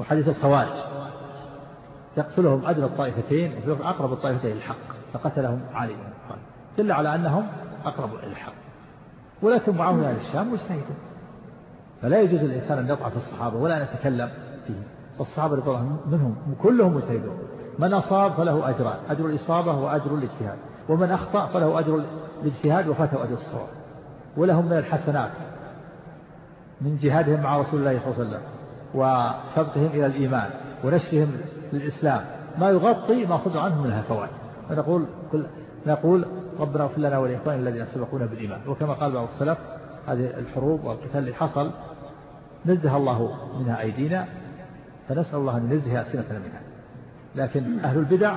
وحديث الخوارج. يقتلهم أدنى الطائفتين وفي أقرب الطائفتين للحق فقتلهم علي دل على أنهم أقرب إلى الحق. ولكن معاوية أهل الشام مجتهدون فلا يجوز الإنسان أن يطعن في الصحابة ولا نتكلم فيه والصحابة رضي الله منهم كلهم مجتهدون. من أصاب فله أجران أجر الإصابة وأجر الاجتهاد. ومن أخطأ فله أجر الاجتهاد وفاته أجر الصواب. ولهم من الحسنات من جهادهم مع رسول الله صلى الله عليه وسلم وسبقهم إلى الإيمان ونشرهم للإسلام. ما يغطي ما صدر عنهم من الهفوات. ونقول كل نقول ربنا اغفر لنا ولإخواننا الذين سبقونا بالإيمان. وكما قال بعض السلف هذه الحروب والقتال اللي حصل نزه الله منها أيدينا فنسأل الله أن ينزه ألسنتنا منها. لكن أهل البدع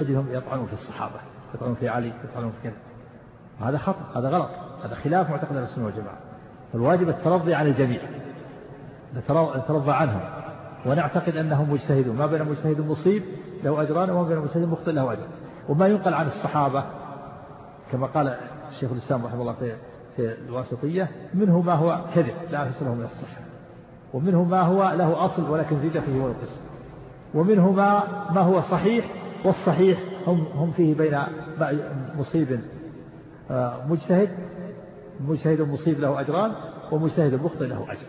تجدهم يطعنون في الصحابة يطعنون في علي يطعنون في كذا. وهذا خطأ هذا غلط هذا خلاف معتقد السنة والجماعة. فالواجب الترضي عن الجميع نترضى عنهم. ونعتقد أنهم مجتهدون. ما بين مجتهد مصيب له أجران وما بين مجتهد مخطئ له أجر. وما ينقل عن الصحابة كما قال الشيخ الإسلام رحمه الله في في الواسطية منه ما هو كذب لا أصل له من الصحة. ومنه ما هو له أصل ولكن زيد فيه ونقص ومنه ما ما هو صحيح والصحيح هم هم فيه بين مصيب آه، مجتهد مجتهد مصيب له أجران ومجتهد مخطئ له أجر.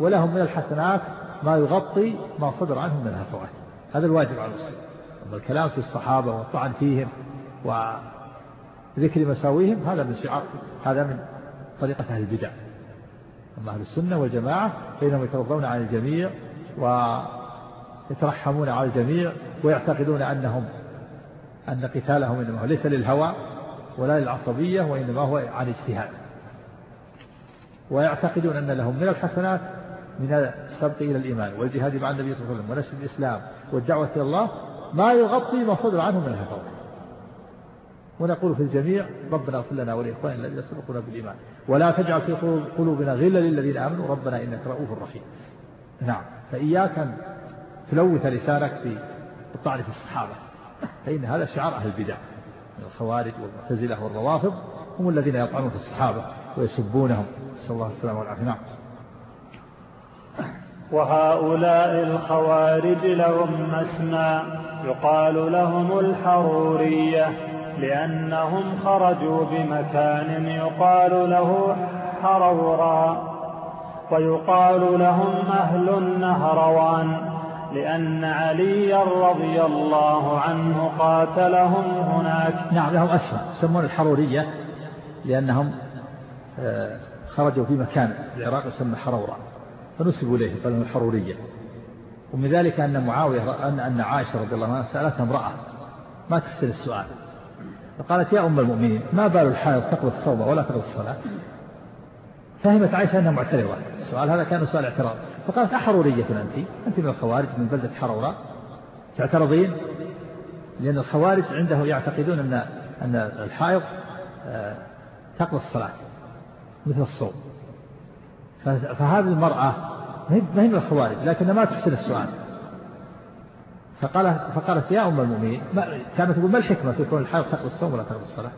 ولهم من الحسنات ما يغطي ما صدر عنهم من الهفوات. هذا الواجب على المسلم. أما الكلام في الصحابة والطعن فيهم و ذكر مساويهم هذا من شعار هذا من طريقة أهل البدع. أما أهل السنة والجماعة فإنهم يترضون عن الجميع ويترحمون على الجميع ويعتقدون أنهم أن قتالهم إنما ليس للهوى ولا للعصبية وإنما هو عن اجتهاد. ويعتقدون أن لهم من الحسنات من السبق إلى الإيمان والجهاد مع النبي صلى الله عليه وسلم ونشر الإسلام والدعوة إلى الله ما يغطي ما صدر عنهم من الهفوات ونقول في الجميع ربنا اغفر لنا ولإخواننا الذين سبقونا بالإيمان. ولا تجعل في قلوبنا غلا للذين آمنوا ربنا إنك رؤوف رحيم. نعم. فإياك أن تلوث لسانك في الطعن في الصحابة. فإن هذا شعار أهل البدع من الخوارج والمعتزلة والروافض هم الذين يطعنون في الصحابة ويسبونهم. نسأل الله السلامة والعافية. نعم. وهؤلاء الخوارج لهم مسمى يقال لهم الحرورية. لأنهم خرجوا بمكان يقال له حرورا ويقال لهم أهل النهروان لأن علي رضي الله عنه قاتلهم هناك. نعم لهم أسماء يسمون الحرورية لأنهم آه، خرجوا في مكان العراق يسمى حرورا فنسبوا إليه قالوا الحرورية. ومن ذلك أن معاوية أن أن عائشة رضي الله عنها سألتها امرأة ما تحسن السؤال؟ فقالت يا أم المؤمنين ما بال الحائض تقضي الصوم ولا تقضي الصلاة؟ فهمت عائشة أنها معترضة السؤال هذا كان سؤال اعتراض. فقالت أحرورية أنت؟ أنت من الخوارج من بلدة حروراء تعترضين؟ لأن الخوارج عنده يعتقدون أن أن الحائض آه، تقضي الصلاة مثل الصوم. فهذه المرأة ما هي من الخوارج لكنها ما تحسن السؤال. فقالت فقالت يا أم المؤمنين كانت تقول ما الحكمة في كون الحائض تقضي الصوم ولا تقضي الصلاة؟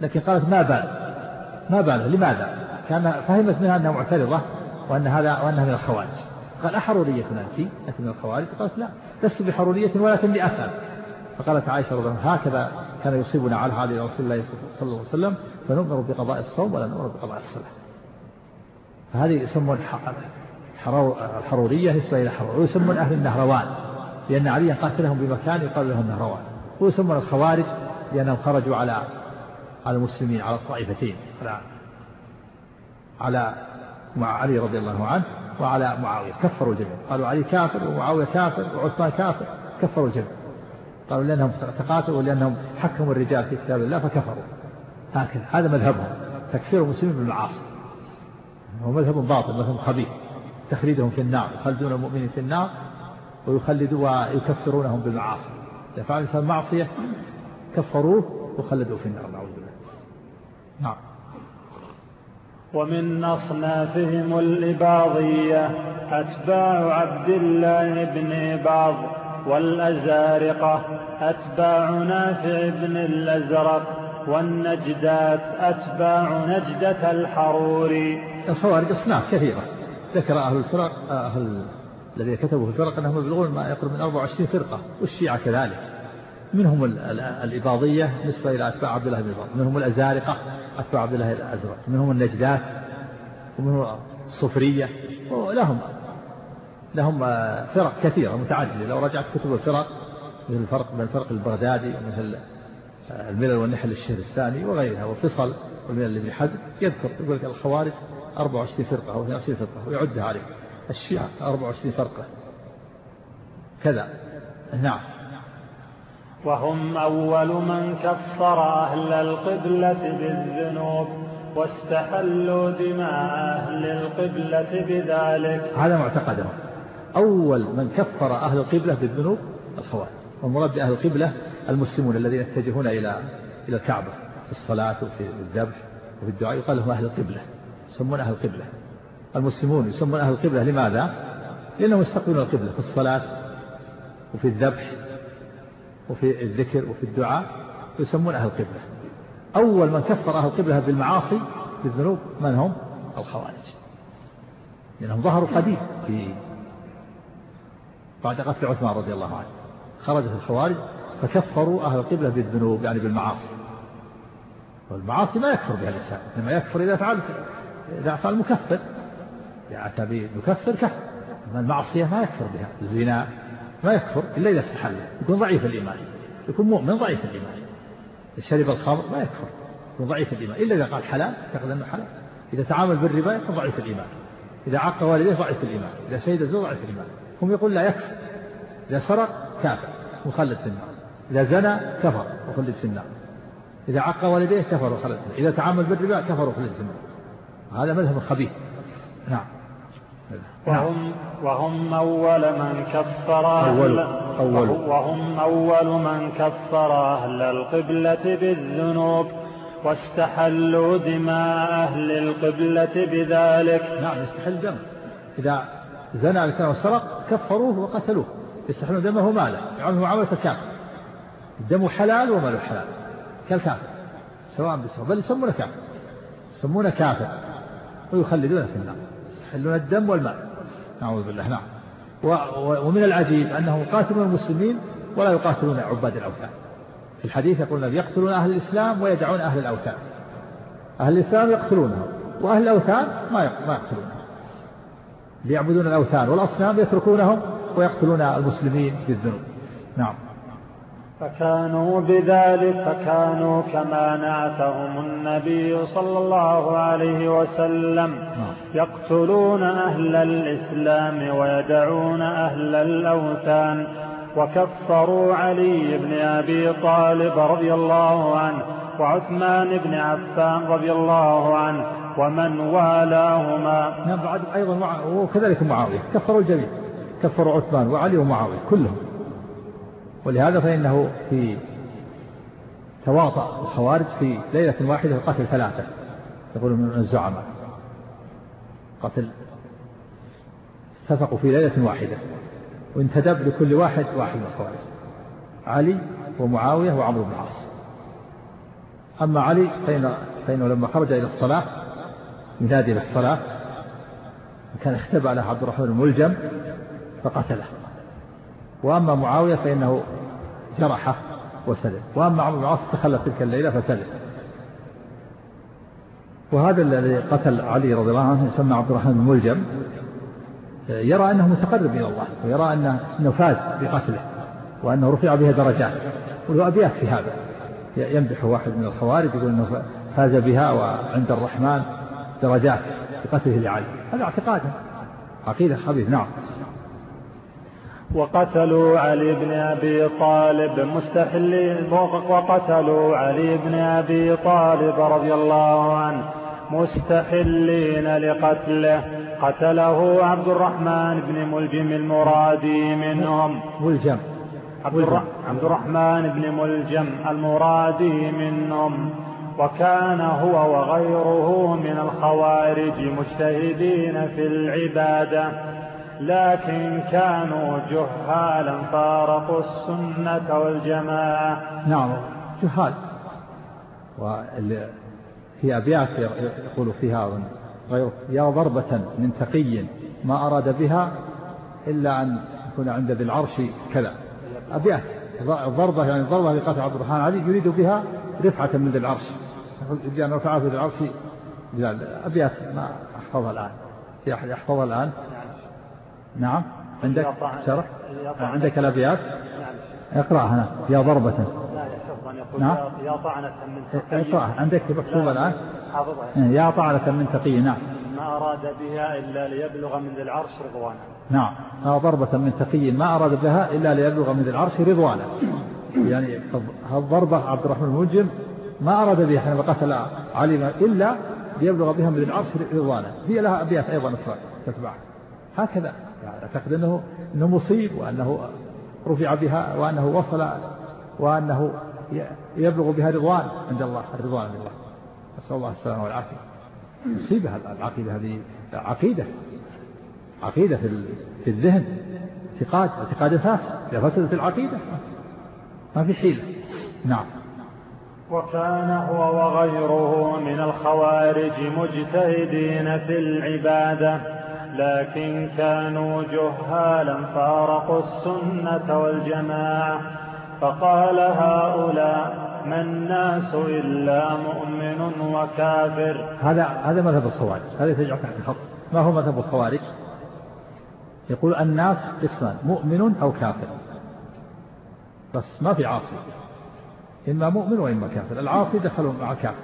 لكن قالت ما بال ما بال لماذا؟ كان فهمت منها أنها معترضة وأن هذا وأنها من الخوارج. قال أحرورية أنت؟ أنت من الخوارج؟ قالت لا لست بحرورية ولكني أسأل فقالت عائشة رضي الله عنها هكذا كان يصيبنا على هذه رسول الله صلى الله عليه وسلم فنؤمر بقضاء الصوم ولا نؤمر بقضاء الصلاة. فهذه يسمون الحرورية نسبة إلى حرور ويسمون أهل النهروان. لأن عليا قاتلهم بمكان يقال لهم نهروان ويسمون الخوارج لأنهم خرجوا على على المسلمين على الطائفتين على على مع علي رضي الله عنه وعلى معاوية. كفروا الجميع قالوا علي كافر ومعاوية كافر وعثمان كافر كفروا الجميع قالوا لأنهم تقاتلوا ولأنهم حكموا الرجال في كتاب الله فكفروا. هكذا هذا مذهبهم. تكفير المسلمين بالمعاصي. هو مذهب باطل مذهب خبيث. تخليدهم في النار يخلدون المؤمنين في النار. ويخلدوا ويكفرونهم بالمعاصي. إذا فعل الإنسان معصية كفروه وخلدوه في النار نعوذ بالله. نعم. ومن أصنافهم الإباضية أتباع عبد الله بن إباض والأزارقة أتباع نافع بن الأزرق والنجدات أتباع نجدة الحروري. الخوارج أصناف كثيرة. ذكر أهل الفرق أهل الذين كتبوا في الفرق أنهم يبلغون ما يقرب من 24 فرقة والشيعة كذلك. منهم الإباضية نسبة إلى أتباع عبد الله بن إباض منهم الأزارقة أتباع عبد الله الأزرق منهم النجدات ومنهم الصفرية ولهم لهم فرق كثيرة متعددة. لو رجعت كتب الفرق مثل الفرق بين الفرق البغدادي ومثل الملل والنحل الشهرستاني وغيرها وفصل والملل لابن حزم يذكر يقول لك الخوارج 24 فرقة أو 22 فرقة ويعدها عليه الشيعة 24 فرقة. كذا. نعم. وهم أول من كفر أهل القبلة بالذنوب واستحلوا دماء أهل القبلة بذلك. هذا معتقدهم. أول من كفر أهل القبلة بالذنوب الخوارج. والمراد بأهل القبلة المسلمون الذين يتجهون إلى إلى الكعبة في الصلاة وفي الذبح وفي الدعاء. يقال لهم أهل القبلة. يسمون أهل القبلة. المسلمون يسمون أهل القبلة لماذا؟ لأنهم يستقبلون القبلة في الصلاة وفي الذبح وفي الذكر وفي الدعاء يسمون أهل القبلة. أول من كفر أهل القبلة بالمعاصي بالذنوب من هم؟ الخوارج. لأنهم ظهروا قديم. في بعد قتل عثمان رضي الله عنه خرجت الخوارج فكفروا أهل القبلة بالذنوب يعني بالمعاصي. والمعاصي ما يكفر بها الإنسان إنما يكفر إذا فعل إذا فعل مكفر. يعني مكفر كفر. أما المعصية ما يكفر بها الزنا ما يكفر إلا إذا استحل يكون ضعيف الإيمان. يكون مؤمن ضعيف الإيمان. شرب الخمر لا يكفر ضعيف الإيمان. إلا إذا قال حلال يعتقد أنه حلال. إذا تعامل بالربا يكون ضعيف الإيمان. إذا عق والديه ضعيف الإيمان. إذا شهد الزور ضعيف الإيمان. هم يقول لا يكفر. إذا سرق كافر مخلد في النار. إذا زنى كفر وخلد في النار. إذا عق والديه كفر وخلد في النار. إذا تعامل بالربا كفر وخلد في النار. هذا مذهب خبيث. نعم. وهم وهم أول من كفر أهل أول وهم أول من كفر أهل القبلة بالذنوب واستحلوا دماء أهل القبلة بذلك. نعم يستحل دم. إذا زنى الإنسان وسرق كفروه وقتلوه. يستحلون دمه مالا يعامله معاملة الكافر الدم حلال وماله حلال. كالكافر. سواء بسواء بل يسمونه كافر. يسمونه كافر. ويخلدونه في النار. يستحلون الدم والمال نعوذ بالله نعم. ومن العجيب أنهم يقاتلون المسلمين ولا يقاتلون عباد الأوثان. في الحديث يقول النبي يقتلون أهل الإسلام ويدعون أهل الأوثان. أهل الإسلام يقتلونهم وأهل الأوثان ما ما يقتلونهم. ليعبدون الأوثان والأصنام يتركونهم ويقتلون المسلمين بالذنوب نعم. فكانوا بذلك فكانوا كما نعتهم النبي صلى الله عليه وسلم نعم. يقتلون أهل الإسلام ويدعون أهل الأوثان وكفروا علي بن أبي طالب رضي الله عنه وعثمان بن عفان رضي الله عنه ومن والاهما. نعم بعد أيضا وكذلك معاوية. كفروا الجميع. كفروا عثمان وعلي ومعاوية كلهم. ولهذا فإنه في تواطأ الخوارج في ليلة واحدة قتل ثلاثة يقول من الزعماء. قتل اتفقوا في ليلة واحدة وانتدب لكل واحد واحد من الخوارج علي ومعاوية وعمرو بن العاص. أما علي فإن فإنه لما خرج إلى الصلاة ينادي للصلاة كان اختبأ له عبد الرحمن الملجم فقتله. وأما معاوية فإنه جرحه وسلم وأما عمرو بن العاص تخلف تلك الليلة فسلم وهذا الذي قتل علي رضي الله عنه يسمى عبد الرحمن الملجم يرى أنه متقرب إلى الله ويرى أنه فاز بقتله وأنه رفع به درجات. وله أبيات في هذا. يمدح واحد من الخوارج يقول أنه فاز بها وعند الرحمن درجات بقتله لعلي. هذا اعتقاده عقيدة خبيث نعم. وقتلوا علي بن أبي طالب مستحلين وقتلوا علي بن أبي طالب رضي الله عنه مستحلين لقتله. قتله عبد الرحمن بن ملجم المرادي منهم. ملجم. عبد, عبد الرحمن بن ملجم المرادي منهم. وكان هو وغيره من الخوارج مجتهدين في العبادة. لكن كانوا جهالا فارقوا السنة والجماعة. نعم جهال. في أبيات يقول فيها غير يا ضربة من تقي ما أراد بها إلا أن يكون عند ذي العرش كذا. أبيات ضربة يعني ضربة لقتل عبد الرحمن علي يريد بها رفعة من ذي العرش. يريد رفعة ذي العرش أبيات ما أحفظها الآن. يحفظها الآن. نعم. عندك شرح؟ عندك الأبيات اقرأها يا ضربة. نعم. يا طعنة من تقي. اقرأها عندك مكتوبة الآن؟ يا طعنة من تقي نعم. ما أراد بها إلا ليبلغ من ذي العرش رضوانا نعم. يا ضربة من تقي ما أراد بها إلا ليبلغ من ذي العرش رضوانا يعني الضربة عبد الرحمن الملجم ما أراد بها حينما قتل علي إلا ليبلغ بها من ذي العرش رضوانا هي لها أبيات أيضا تتبعها. هكذا. أعتقد أنه أنه مصيب وأنه رفع بها وأنه وصل وأنه يبلغ بها رضوان عند الله الرضوان عند الله. نسأل الله السلامة والعافية. مصيبة العقيدة هذه عقيدة عقيدة في في الذهن اعتقاد اعتقاد فاسد إذا فسدت العقيدة. ما في حيلة. نعم. وكان هو وغيره من الخوارج مجتهدين في العبادة. لكن كانوا جهالا فارقوا السنة والجماعة. فقال هؤلاء ما الناس إلا مؤمن وكافر. هذا هذا مذهب الخوارج. هذا يتجع تحت الخط ما هو مذهب الخوارج؟ يقول الناس قسمان مؤمن أو كافر. بس ما في عاصي. إما مؤمن وإما كافر. العاصي دخلوا مع كافر.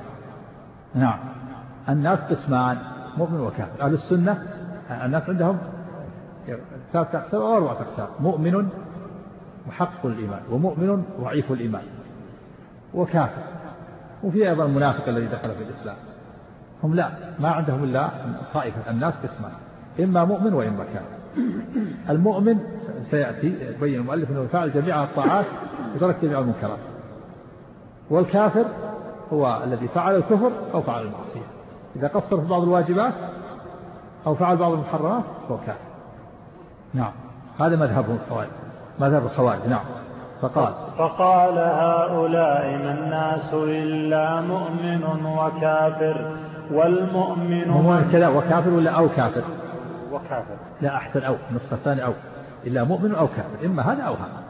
نعم. الناس قسمان مؤمن وكافر. أهل السنة الناس عندهم ثلاثة أقسام أو أربعة أقسام مؤمن محقق الإيمان ومؤمن ضعيف الإيمان وكافر. وفي أيضا المنافق الذي دخل في الإسلام. هم لا ما عندهم إلا طائفة الناس قسمان إما مؤمن وإما كافر. المؤمن سيأتي يبين المؤلف أنه فعل جميع الطاعات وترك جميع المنكرات. والكافر هو الذي فعل الكفر أو فعل المعصية. إذا قصر في بعض الواجبات أو فعل بعض المحرمات فهو كافر. نعم. هذا مذهب الخوارج. مذهب الخوارج نعم. فقال فقال هؤلاء ما الناس إلا مؤمن وكافر؟ والمؤمن هو كذا وكافر ولا أو كافر؟ وكافر. لا أحسن أو النصف الثاني أو. إلا مؤمن أو كافر إما هذا أو هذا.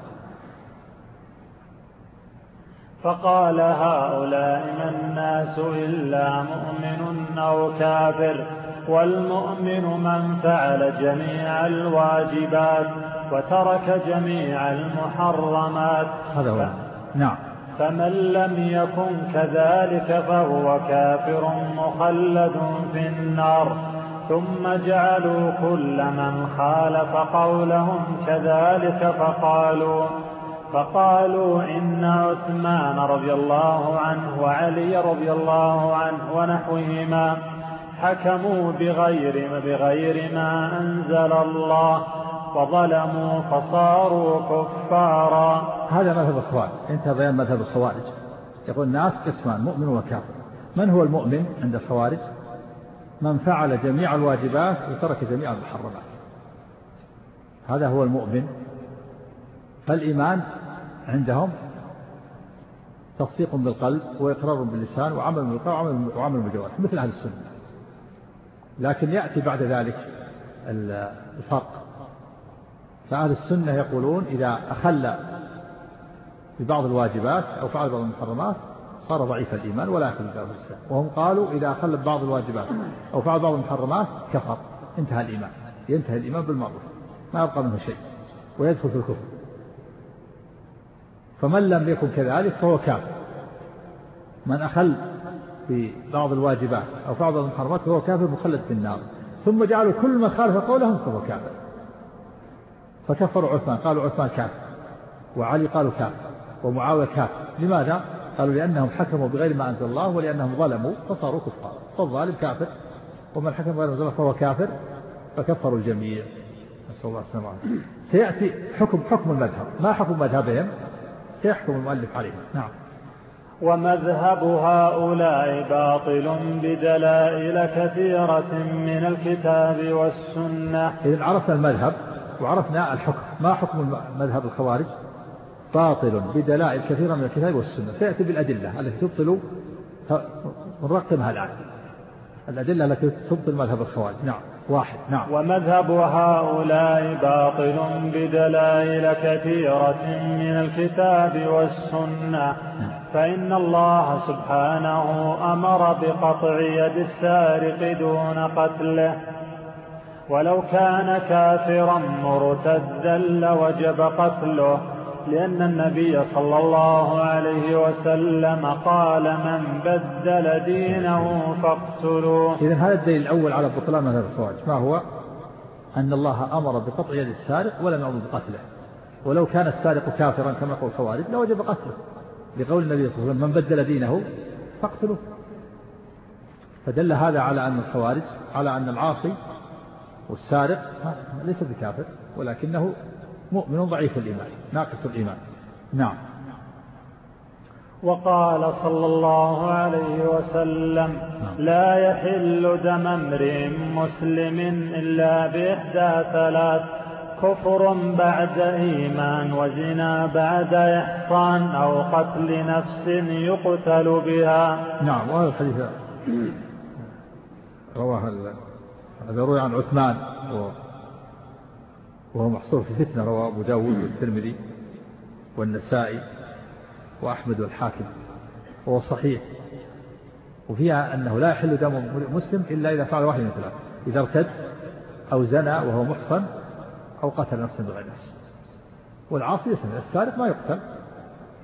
فقال هؤلاء ما الناس إلا مؤمن أو كافر؟ والمؤمن من فعل جميع الواجبات وترك جميع المحرمات. هذا هو. نعم. فمن لم يكن كذلك فهو كافر مخلد في النار. ثم جعلوا كل من خالف قولهم كذلك فقالوا فقالوا إن عثمان رضي الله عنه وعلي رضي الله عنه ونحوهما حكموا بغير بغير ما أنزل الله وظلموا فصاروا كفارا. هذا مذهب الخوارج. انتهى بيان مذهب الخوارج. يقول الناس قسمان مؤمن وكافر. من هو المؤمن عند الخوارج؟ من فعل جميع الواجبات وترك جميع المحرمات. هذا هو المؤمن. فالإيمان عندهم تصديق بالقلب وإقرار باللسان وعمل بالقلب وعمل بالجوارح مثل أهل السنة. لكن يأتي بعد ذلك الفرق. فأهل السنة يقولون إذا أخل ببعض الواجبات أو فعل بعض المحرمات صار ضعيف الإيمان ولا يدخل في الإسلام. وهم قالوا إذا أخل ببعض الواجبات أو فعل بعض المحرمات كفر. انتهى الإيمان. ينتهي الإيمان بالمعروف. ما يبقى منه شيء. ويدخل في الكفر. فمن لم يكن كذلك فهو كافر. من أخل ببعض الواجبات أو بعض المحرمات فهو كافر مخلد في النار. ثم جعلوا كل من خالف قولهم فهو كافر. فكفروا عثمان قالوا عثمان كافر وعلي قالوا كافر ومعاوية كافر. لماذا؟ قالوا لأنهم حكموا بغير ما أنزل الله ولأنهم ظلموا فصاروا كفار. فالظالم كافر ومن حكم بغير ما أنزل الله فهو كافر فكفروا الجميع. نسأل الله السلامة سيأتي حكم حكم المذهب. ما حكم مذهبهم؟ سيحكم المؤلف عليه نعم. ومذهب هؤلاء باطل بدلائل كثيرة من الكتاب والسنة. إذا عرفنا المذهب وعرفنا الحكم. ما حكم مذهب الخوارج؟ باطل بدلائل كثيرة من الكتاب والسنة. سيأتي بالأدلة التي تبطل نرقمها الآن. الأدلة التي تبطل مذهب الخوارج. نعم. واحد. نعم. ومذهب هؤلاء باطل بدلائل كثيرة من الكتاب والسنة. فإن الله سبحانه أمر بقطع يد السارق دون قتله. ولو كان كافرا مرتدا لوجب قتله لأن النبي صلى الله عليه وسلم قال من بدل دينه فاقتلوه. إذا هذا الدليل الأول على بطلان مذهب الخوارج ما هو؟ أن الله أمر بقطع يد السارق ولم يأمر بقتله. ولو كان السارق كافرا كما يقول الخوارج لوجب قتله. لقول النبي صلى الله عليه وسلم من بدل دينه فاقتلوه. فدل هذا على أن الخوارج على أن العاصي والسارق ليس بكافر ولكنه مؤمن ضعيف الإيمان ناقص الإيمان. نعم. وقال صلى الله عليه وسلم نعم. لا يحل دم امرئ مسلم إلا بإحدى ثلاث كفر بعد إيمان وزنا بعد إحصان أو قتل نفس يقتل بها. نعم وهذا الحديث رواه هذا روي عن عثمان. وهو محصور في فتنة رواه أبو داود والترمذي والنسائي وأحمد والحاكم. وهو صحيح. وفيها أنه لا يحل دم مسلم إلا إذا فعل واحد من ثلاث إذا ارتد أو زنى وهو محصن أو قتل نفسا بغير نفس. والعاصي يسمى السارق ما يقتل.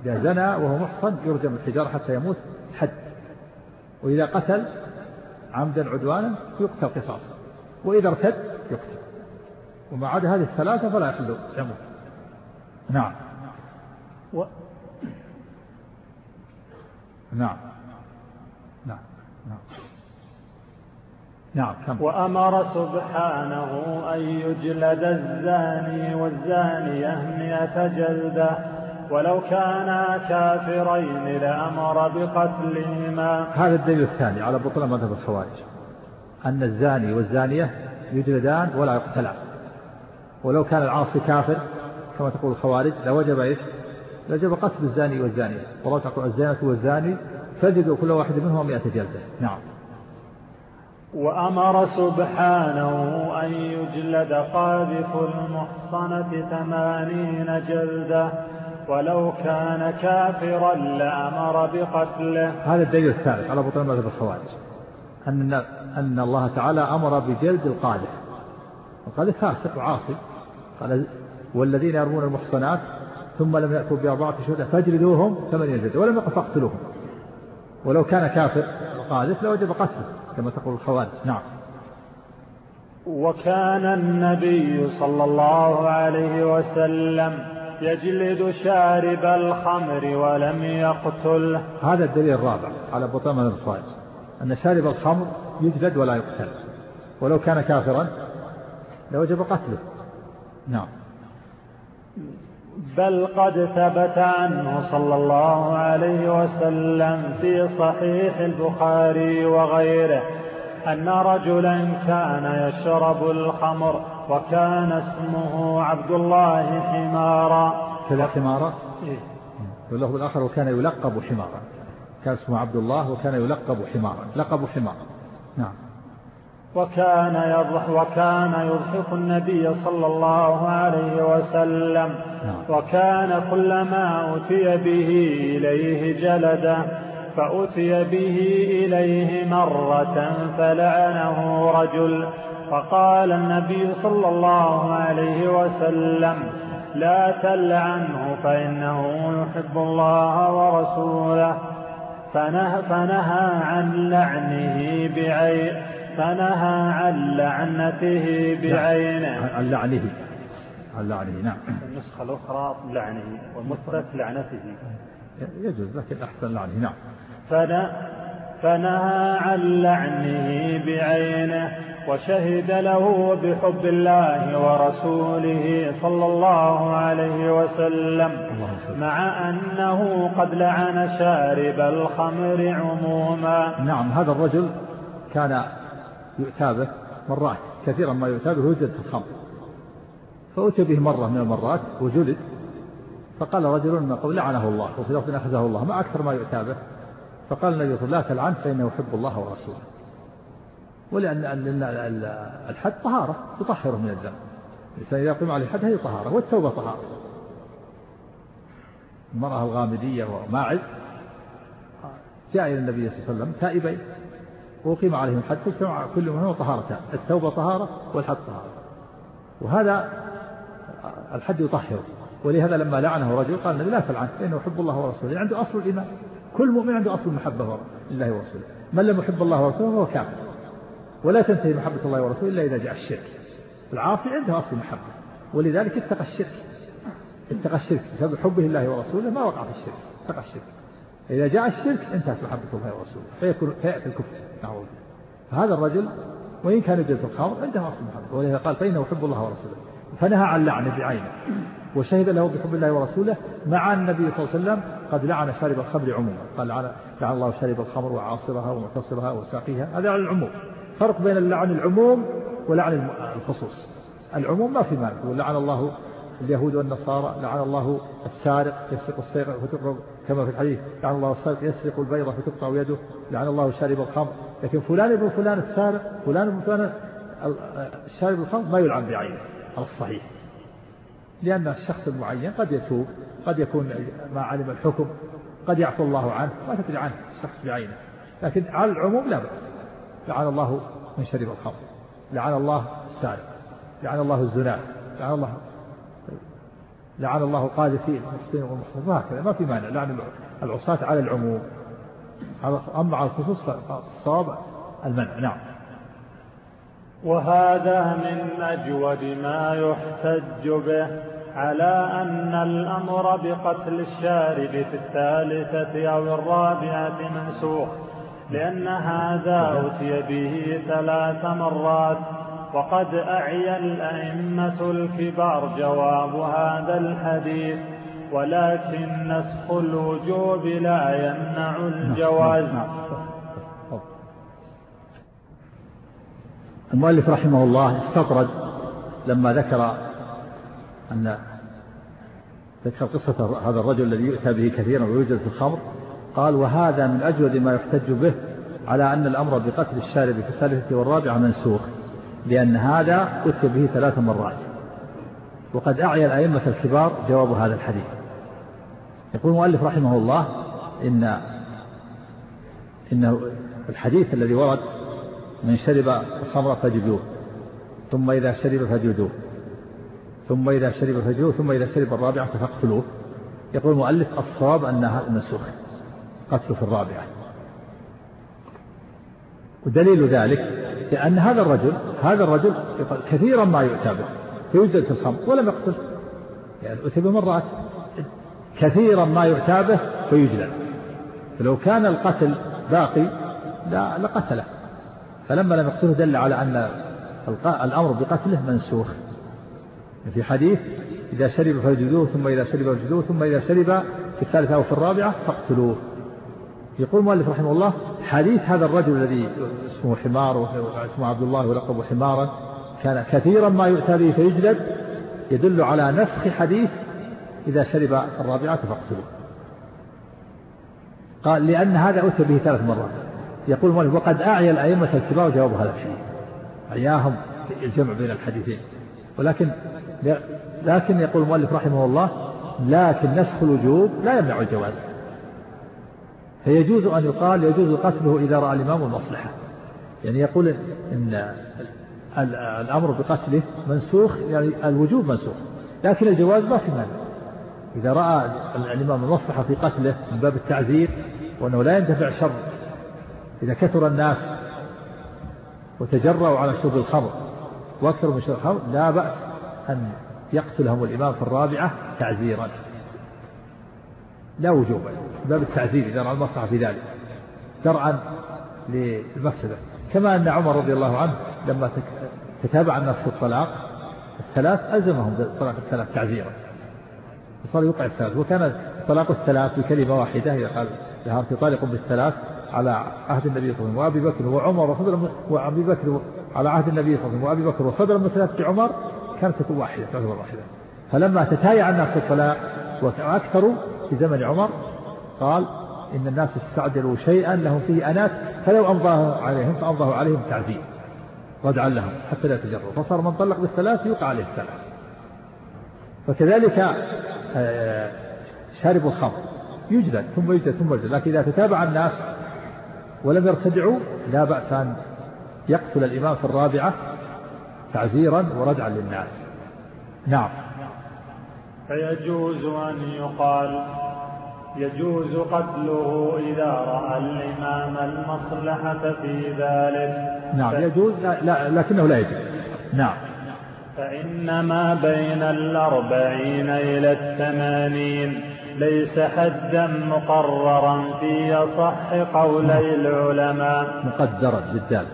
إذا زنى وهو محصن يرجم الحجارة حتى يموت حد. وإذا قتل عمدا عدوانا يقتل قصاصا. وإذا ارتد يقتل. وما عدا هذه الثلاثة فلا يحل يموت. نعم. و... نعم نعم نعم نعم كم؟ وأمر سبحانه أن يجلد الزاني والزانية مئة جلدة. ولو كانا كافرين لأمر بقتلهما هذا الدليل الثاني على بطلان مذهب الخوارج أن الزاني والزانية يجلدان ولا يقتلان. ولو كان العاصي كافر كما تقول الخوارج لوجب إيش؟ لوجب قتل الزاني والزانية. والله تقول الزانية والزاني فجدوا كل واحد منهم مئة جلدة. نعم. وأمر سبحانه أن يجلد قاذف المحصنة ثمانين جلدة ولو كان كافرا لأمر بقتله. هذا الدليل الثالث على بطلان مذهب الخوارج. أن أن الله تعالى أمر بجلد القاذف. القاذف فاسق وعاصي. قال والذين يرمون المحصنات ثم لم يأتوا بأربعة شهداء فاجلدوهم ثمانين جلدة ولم يقل فاقتلوهم. ولو كان كافر قاذف لوجب قتله. كما تقول الخوارج. نعم. وكان النبي صلى الله عليه وسلم يجلد شارب الخمر ولم يقتله. هذا الدليل الرابع على بطلان الخوارج. أن شارب الخمر يجلد ولا يقتل. ولو كان كافرا لوجب قتله. نعم. بل قد ثبت عنه صلى الله عليه وسلم في صحيح البخاري وغيره أن رجلا كان يشرب الخمر وكان اسمه عبد الله حمارا. كذا حمارا؟ إيه؟ واللفظ الآخر وكان يلقب حمارا. كان اسمه عبد الله وكان يلقب حمارا. لقب حمار نعم. وكان يضح وكان يضحك النبي صلى الله عليه وسلم نعم. وكان كلما أتي به إليه جلده فأتي به إليه مرة فلعنه رجل فقال النبي صلى الله عليه وسلم لا تلعنه فإنه يحب الله ورسوله فنهى, فنهى عن لعنه بعين فنهى عن لعنته بعينه. عن لعنه عن لعنه نعم. النسخة الأخرى لعنه والمثبت لعنته. يجوز لكن أحسن لعنه نعم. فنهى عن لعنه بعينه وشهد له بحب الله ورسوله صلى الله عليه وسلم مع أنه قد لعن شارب الخمر عموما. نعم هذا الرجل كان يؤتى به مرات كثيرا ما يؤتى به في الخمر فأتي به مرة من المرات وجلد فقال رجل من قبل لعنه الله وفي لفظ أخذه الله ما أكثر ما يؤتى فقال النبي صلى الله عليه وسلم لا فإنه يحب الله ورسوله. ولأن الحد طهارة تطهره من الذنب الإنسان إذا قيم عليه الحد هذه طهارة والتوبة طهارة. المرأة الغامدية وماعز جاء إلى النبي صلى الله عليه وسلم تائبين. وأقيم عليهم الحد كل منهما طهارتان التوبة طهارة والحد طهارة. وهذا الحد يطهره. ولهذا لما لعنه رجل قال النبي لا تلعن فإنه يحب الله ورسوله. يعني عنده أصل الإيمان. كل مؤمن عنده أصل المحبة لله ورسوله. من لم يحب الله ورسوله فهو كافر. ولا تنتهي محبة الله ورسوله إلا إذا جاء الشرك. العاصي عنده أصل المحبة. ولذلك اتقى الشرك. اتقى الشرك. بسبب حبه لله ورسوله ما وقع في الشرك. اتقى الشرك. إذا جاء الشرك انتهت محبة الله ورسوله فيكون فيأتي الكفر. نعوذ فهذا الرجل وإن كان يجلس الخمر عنده أصل المحبة ولذا قال فإنه يحب الله ورسوله. فنهى عن لعنه بعينه. وشهد له بحب الله ورسوله مع النبي صلى الله عليه وسلم قد لعن شارب الخمر عموما. قال لعن, لعن الله شارب الخمر وعاصرها ومعتصرها وساقيها. هذا على العموم. فرق بين اللعن العموم ولعن الخصوص. العموم ما في مانع. ولعن الله اليهود والنصارى لعن الله السارق يسرق السيرة فتقرأ كما في الحديث لعن الله السارق يسرق البيضة فتقطع يده لعن الله شارب الخمر لكن فلان ابن فلان السارق فلان ابن فلان الشارب الخمر ما يلعن بعينه على الصحيح. لأن الشخص المعين قد يتوب قد يكون ما علم الحكم قد يعفو الله عنه ما تدري عنه الشخص بعينه. لكن على العموم لا بأس. لعن الله من شرب الخمر لعن الله السارق لعن الله الزنا لعن الله لعن الله القاذفين المحسنين والمحسنين وهكذا ما في مانع لعن العصاة على العموم. أما على الخصوص فالصواب المنع. نعم. وهذا من أجود ما يحتج به على أن الأمر بقتل الشارب في الثالثة أو الرابعة منسوخ لأن هذا أتي به ثلاث مرات وقد أعيا الأئمة الكبار جواب هذا الحديث ولكن نسخ الوجوب لا يمنع الجواز. المؤلف رحمه الله استطرد لما ذكر أن ذكر قصة هذا الرجل الذي يؤتى به كثيرا ويوجد في الخمر قال وهذا من أجود ما يحتج به على أن الأمر بقتل الشارب في الثالثة والرابعة منسوخ. لأن هذا أتي به ثلاث مرات. وقد أعيا الأئمة الكبار جواب هذا الحديث. يقول المؤلف رحمه الله إن إنه الحديث الذي ورد من شرب الخمر فجدوه ثم إذا شرب فجدوه ثم إذا شرب فجدوه ثم إذا شرب الرابعة فاقتلوه. يقول المؤلف الصواب أنها منسوخ قتل في الرابعة. ودليل ذلك لأن هذا الرجل هذا الرجل كثيرا ما يؤتى به فيوجد في الخمر ولم يقتل. يعني أتي بمرات كثيرا ما يؤتى به فيجلد فلو كان القتل باقي لا لقتله. فلما لم يقتله دل على أن الأمر بقتله منسوخ. في حديث إذا شرب فاجلدوه ثم إذا شرب فاجلدوه ثم إذا شرب في الثالثة أو في الرابعة فاقتلوه. يقول المؤلف رحمه الله حديث هذا الرجل الذي اسمه حمار واسمه عبد الله ولقبه حمارا كان كثيرا ما يؤتى به فيجلد. يدل على نسخ حديث إذا شرب الرابعة فاقتلوه. قال لأن هذا أتى به ثلاث مرات. يقول المؤلف وقد أعيا الأئمة الكبار جواب هذا الحديث أعياهم الجمع بين الحديثين. ولكن لكن يقول المؤلف رحمه الله لكن نسخ الوجوب لا يمنع الجواز. فيجوز أن يقال يجوز قتله إذا رأى الإمام المصلحة. يعني يقول إن الأمر بقتله منسوخ يعني الوجوب منسوخ لكن الجواز ما في مانع. إذا رأى الإمام المصلحة في قتله من باب التعزير وأنه لا يندفع شر إذا كثر الناس وتجرأوا على شرب الخمر وأكثر من شرب الخمر لا بأس أن يقتلهم الإمام في الرابعة تعزيرا. لا وجوب باب التعزير إذا رأى المصلحة في ذلك درعا للمفسدة. كما أن عمر رضي الله عنه لما تتابع الناس في الطلاق الثلاث ألزمهم بالطلاق الثلاث تعزيرا. فصار يوقع الثلاث. وكان طلاق الثلاث بكلمة واحدة قال لها طالق بالثلاث على عهد النبي صلى الله عليه وسلم. وأبي بكر وعمر وصدر وأبي بكر على عهد النبي صلى الله عليه وسلم. وأبي بكر وصدر من ثلاثة عمر كانت تكون واحدة تعتبر واحدة. فلما تتايع الناس في الطلاق وأكثروا في زمن عمر قال إن الناس استعجلوا شيئا لهم فيه أنات فلو أمضاه عليهم فأمضاه عليهم تعزيز ردعا لهم حتى لا يتجروا فصار من طلق بالثلاث يوقع عليه الثلاث. فكذلك آه، شارب الخمر يجلد ثم يجلد ثم يجلد لكن إذا تتابع الناس ولم يرتدعوا لا بأس أن يقتل الإمام في الرابعة تعزيرا وردعا للناس. نعم. فيجوز أن يقال يجوز قتله إذا رأى الإمام المصلحة في ذلك. نعم يجوز لا, لا لكنه لا يجوز. نعم. فإن ما بين الأربعين إلى الثمانين. ليس حدا مقررا في أصح قولي العلماء. مقدرا بالدال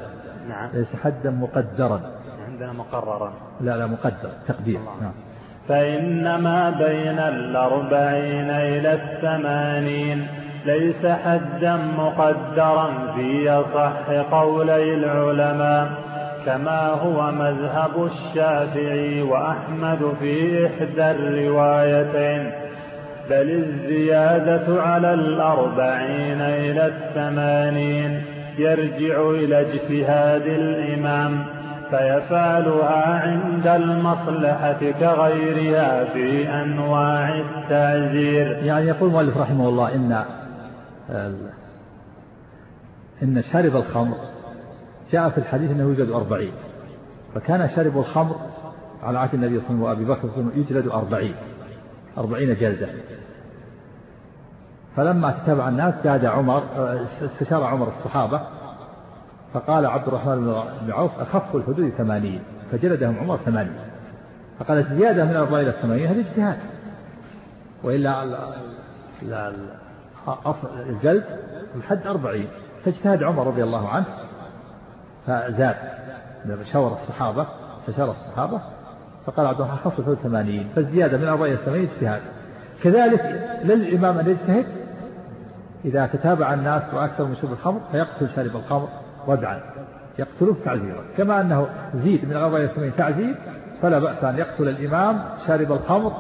نعم. ليس حدا مقدرا. عندنا مقررا. لا لا مقدر تقدير. نعم. فإن ما بين الأربعين إلى الثمانين. ليس حدا مقدرا في أصح قولي العلماء كما هو مذهب الشافعي وأحمد في إحدى الروايتين. بل الزيادة على الأربعين إلى الثمانين يرجع إلى اجتهاد الإمام. فيفعلها عند المصلحة كغيرها في أنواع التعزير. يعني يقول المؤلف رحمه الله إن إن شارب الخمر جاء في الحديث أنه يوجد أربعين فكان شارب الخمر على عهد النبي صلى الله عليه وسلم وأبي بكر يجلد أربعين أربعين جلدة. فلما تتابع الناس زاد عمر استشار عمر الصحابة فقال عبد الرحمن بن عوف أخف الحدود ثمانين فجلدهم عمر ثمانين. فقال الزيادة من أربعين إلى ثمانين هذا اجتهاد. وإلا الجلد الحد أربعين. فاجتهد عمر رضي الله عنه فزاد شاور الصحابة فشار الصحابة فقال عبد الرحمن خف الحدود ثمانين فالزيادة من أربعين إلى ثمانين اجتهاد. كذلك للإمام أن يجتهد إذا تتابع الناس وأكثر من شرب الخمر فيقتل شارب الخمر ردعا يقتله تعزيرا. كما أنه زيد من إلى الثمانين تعزير فلا بأس أن يقتل الإمام شارب الخمر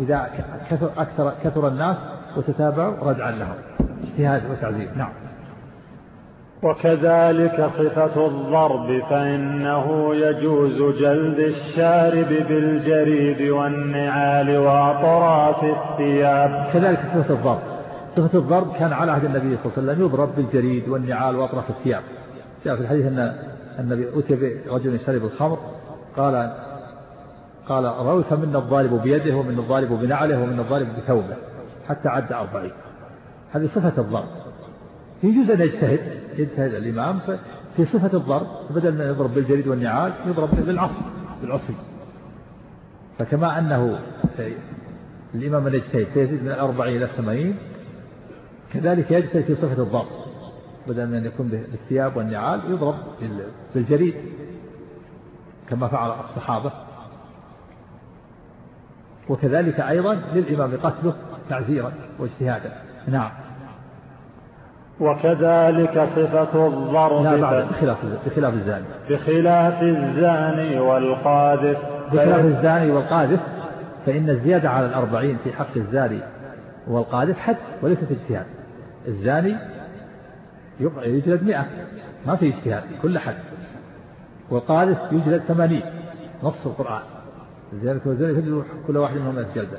إذا كثر أكثر كثر الناس وتتابعوا ردعا لهم. اجتهاد وتعزير. نعم. وكذلك صفة الضرب فإنه يجوز جلد الشارب بالجريد والنعال وأطراف الثياب. كذلك صفة الضرب. صفة الضرب كان على عهد النبي صلى الله عليه وسلم يضرب بالجريد والنعال وأطراف الثياب. جاء في الحديث أن النبي أتي برجل شرب الخمر قال قال روي فمنا الضارب بيده ومن الضارب بنعله ومن الضارب بثوبه حتى عد أربعين هذه صفة الضرب. يجوز أن يجتهد يجتهد الإمام في صفة الضرب بدل ما يضرب بالجريد والنعال يضرب بالعصر بالعصي. فكما أنه الإمام من يجتهد فيزيد من الأربعين إلى الثمانين كذلك يجتهد في صفة الضرب. بدل من أن يكون بالثياب والنعال يضرب بالجريد كما فعل الصحابة. وكذلك أيضا للإمام قتله تعزيرا واجتهادا. نعم. وكذلك صفة الضرب لا بعد بخلاف بخلاف الزاني. بخلاف الزاني والقاذف. بخلاف الزاني والقاذف فإن الزيادة على الأربعين في حق الزاني والقاذف حد وليست اجتهاد. الزاني يجلد مئة. ما في اجتهاد كل حد. والقاذف يجلد ثمانين نص القرآن. الزيادة والزاني يجلد كل واحد منهم جلدة.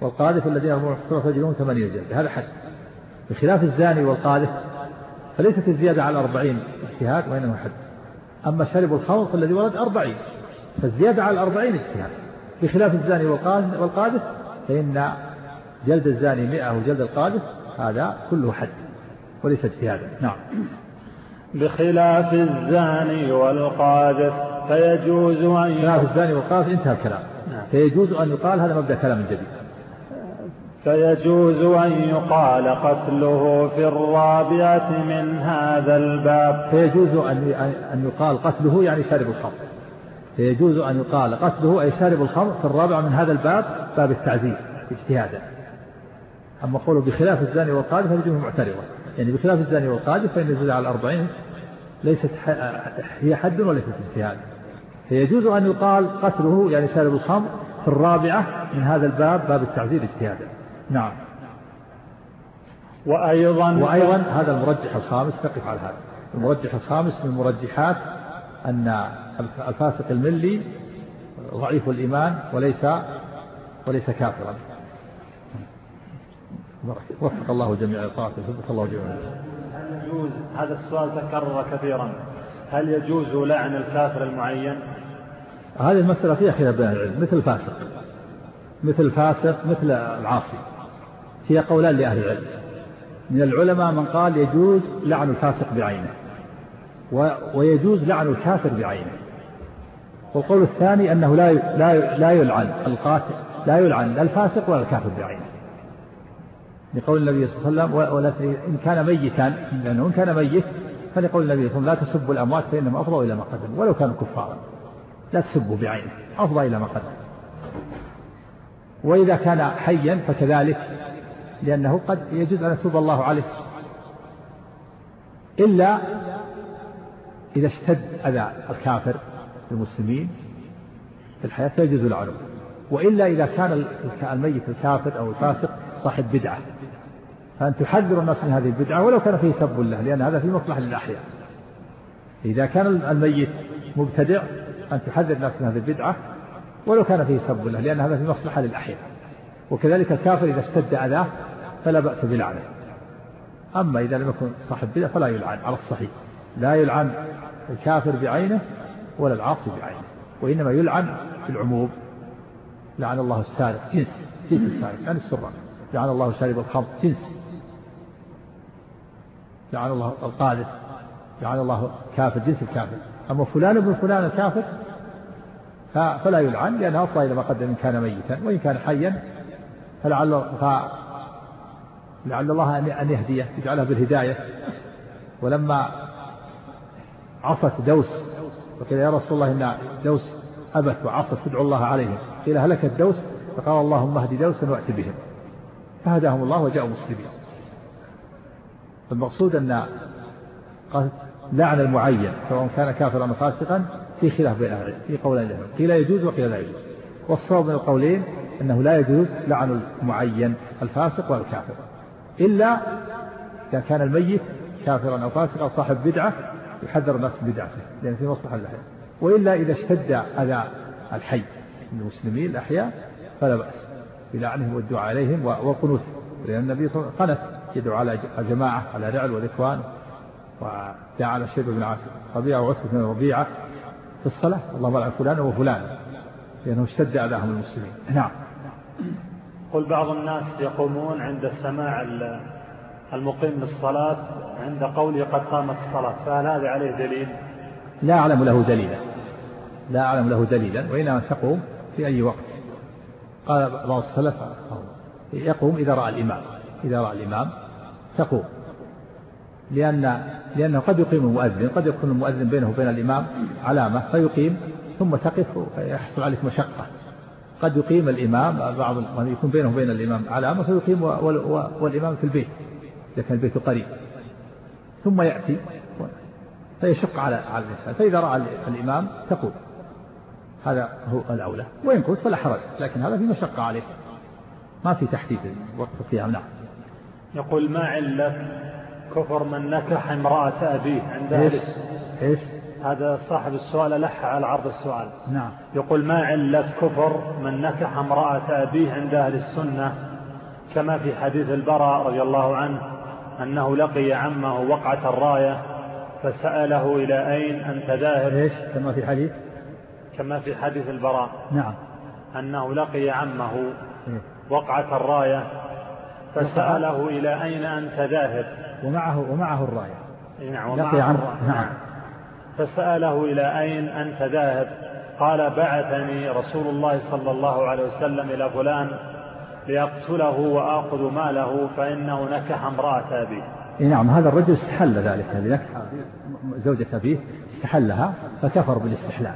والقاذف الذين هم محصورون فيجلدون ثمانين جلدة. هذا حد. بخلاف الزاني والقاذف فليست الزيادة على الأربعين اجتهاد وإنما حد. أما شرب الخمر فالذي ورد أربعين فالزيادة على الأربعين اجتهاد. بخلاف الزاني والقاذف فإن جلد الزاني مئة وجلد القاذف هذا كله حد. وليس اجتهادا نعم. بخلاف الزاني والقاذف فيجوز أن بخلاف الزاني والقاذف انتهى الكلام. نعم. فيجوز أن يقال هذا مبدأ كلام جديد. فيجوز أن يقال قتله في الرابعة من هذا الباب. فيجوز أن أن يقال قتله يعني شارب الخمر. فيجوز أن يقال قتله أي شارب الخمر في الرابعة من هذا الباب باب التعزير اجتهادا. أما قوله بخلاف الزاني والقاذف فيجوز معترضة يعني بخلاف الزاني والقاذف فإن يجوز على الأربعين ليست هي حد وليست اجتهاد. فيجوز أن يقال قتله يعني شارب الخمر في الرابعة من هذا الباب باب التعزير اجتهادا. نعم. وأيضا وأيضا هذا المرجح الخامس نقف على هذا. المرجح الخامس من المرجحات أن الفاسق الملي ضعيف الإيمان وليس وليس كافرا. وفق الله جميع الطاعة وفق الله جميع هل يجوز هذا السؤال تكرر كثيرا. هل يجوز لعن الكافر المعين؟ هذه المسألة فيها خلاف بين العلم مثل الفاسق. مثل الفاسق مثل العاصي. هي قولان لأهل العلم. من العلماء من قال يجوز لعن الفاسق بعينه. ويجوز لعن الكافر بعينه. والقول الثاني أنه لا لا لا يلعن القاتل لا يلعن لا الفاسق ولا الكافر بعينه. لقول النبي صلى الله عليه وسلم ولا إن كان ميتا لأنه إن كان ميت فلقول النبي صلى الله عليه وسلم لا تسبوا الأموات فإنهم أفضوا إلى ما قدموا ولو كانوا كفارا. لا تسبوا بعينه أفضى إلى ما قدموا. وإذا كان حيا فكذلك لأنه قد يجوز أن يتوب الله عليه. إلا إذا اشتد أذى الكافر المسلمين في الحياة فيجوز العنف وإلا إذا كان الميت الكافر أو الفاسق صاحب بدعة. فأن تحذر الناس من هذه البدعة ولو كان فيه سب الله لأن هذا فيه مصلحة للأحياء. إذا كان الميت مبتدع أن تحذر الناس من هذه البدعة ولو كان فيه سب الله لأن هذا فيه مصلحة للأحياء. وكذلك الكافر إذا اشتد أذاه فلا بأس بلعنه. أما إذا لم يكن صاحب بدعة فلا يلعن على الصحيح. لا يلعن الكافر بعينه ولا العاصي بعينه. وإنما يلعن في العموم. لعن الله السارق جنس جنس السارق يعني السراق. لعن الله شارب الخمر. جنس. لعن الله القاذف لعن الله كافر جنس الكافر. أما فلان ابن فلان الكافر فلا يلعن لأن أصلا إذا ما قدم إن كان ميتا وإن كان حيا فلعل لعل الله أن يهديه يجعله بالهداية. ولما عصت دوس وقيل يا رسول الله إن دوس أبت وعصت تدعو الله عليهم. قيل هلكت دوس فقال اللهم اهد دوسا وأت بهم. فهداهم الله وجاءوا مسلمين المقصود أن لعن المعين سواء كان كافرا أو فاسقا في خلاف بين أهل في قولين لهم. قيل يجوز وقيل لا يجوز. والصواب من القولين أنه لا يجوز لعن المعين الفاسق والكافر. إلا إذا كان الميت كافرا أو فاسقا أو صاحب بدعة يحذر الناس من بدعته لأن في مصلحة الحي وإلا إذا اشتد أذى الحي من المسلمين الأحياء فلا بأس. بلعنهم والدعاء عليهم والقنوت لأن النبي صلى الله عليه وسلم قنت يدعو على جماعة على رعل والإخوان ودعا على الشيب بن عاصم ربيعة وعتبة بن ربيعة في الصلاة. اللهم لعن فلان وفلان لأنه اشتد أذاهم المسلمين. نعم. قل بعض الناس يقومون عند السماع المقيم للصلاة عند قوله قد قامت الصلاة. فهل هذا عليه دليل؟ لا أعلم له دليلا. لا أعلم له دليلا وإنما تقوم في أي وقت. قال بعض السلف يقوم إذا رأى الإمام. إذا رأى الإمام تقوم. لأن لأنه قد يقيم المؤذن قد يكون المؤذن بينه وبين الإمام علامة فيقيم ثم تقف فيحصل عليك مشقة. قد يقيم الإمام بعض يكون بينه وبين الإمام علامة فيقيم والإمام في البيت إذا كان البيت قريب. ثم يأتي فيشق على على الإنسان. فإذا رأى الإمام تقوم. هذا هو الأولى. وإن كنت فلا حرج لكن هذا في مشقة عليه. ما في تحديد وقت القيام نعم. يقول ما علة كفر من نكح امرأة أبيه عند إيش؟ إيش؟ هذا صاحب السؤال ألح على عرض السؤال. نعم. يقول ما علة كفر من نكح امرأة أبيه عند أهل السنة؟ كما في حديث البراء رضي الله عنه أنه لقي عمه وقعة الراية فسأله إلى أين أنت ذاهب؟ إيش؟ كما في حديث؟ كما في حديث البراء. نعم. أنه لقي عمه إيه؟ وقعة الراية فسأله إلى أين أنت ذاهب؟ ومعه ومعه الراية. نعم ومعه عن... نعم. فسأله إلى أين أنت ذاهب؟ قال بعثني رسول الله صلى الله عليه وسلم إلى فلان ليقتله وآخذ ماله فإنه نكح امرأة أبيه. نعم هذا الرجل استحل ذلك زوجة أبيه استحلها فكفر بالاستحلال.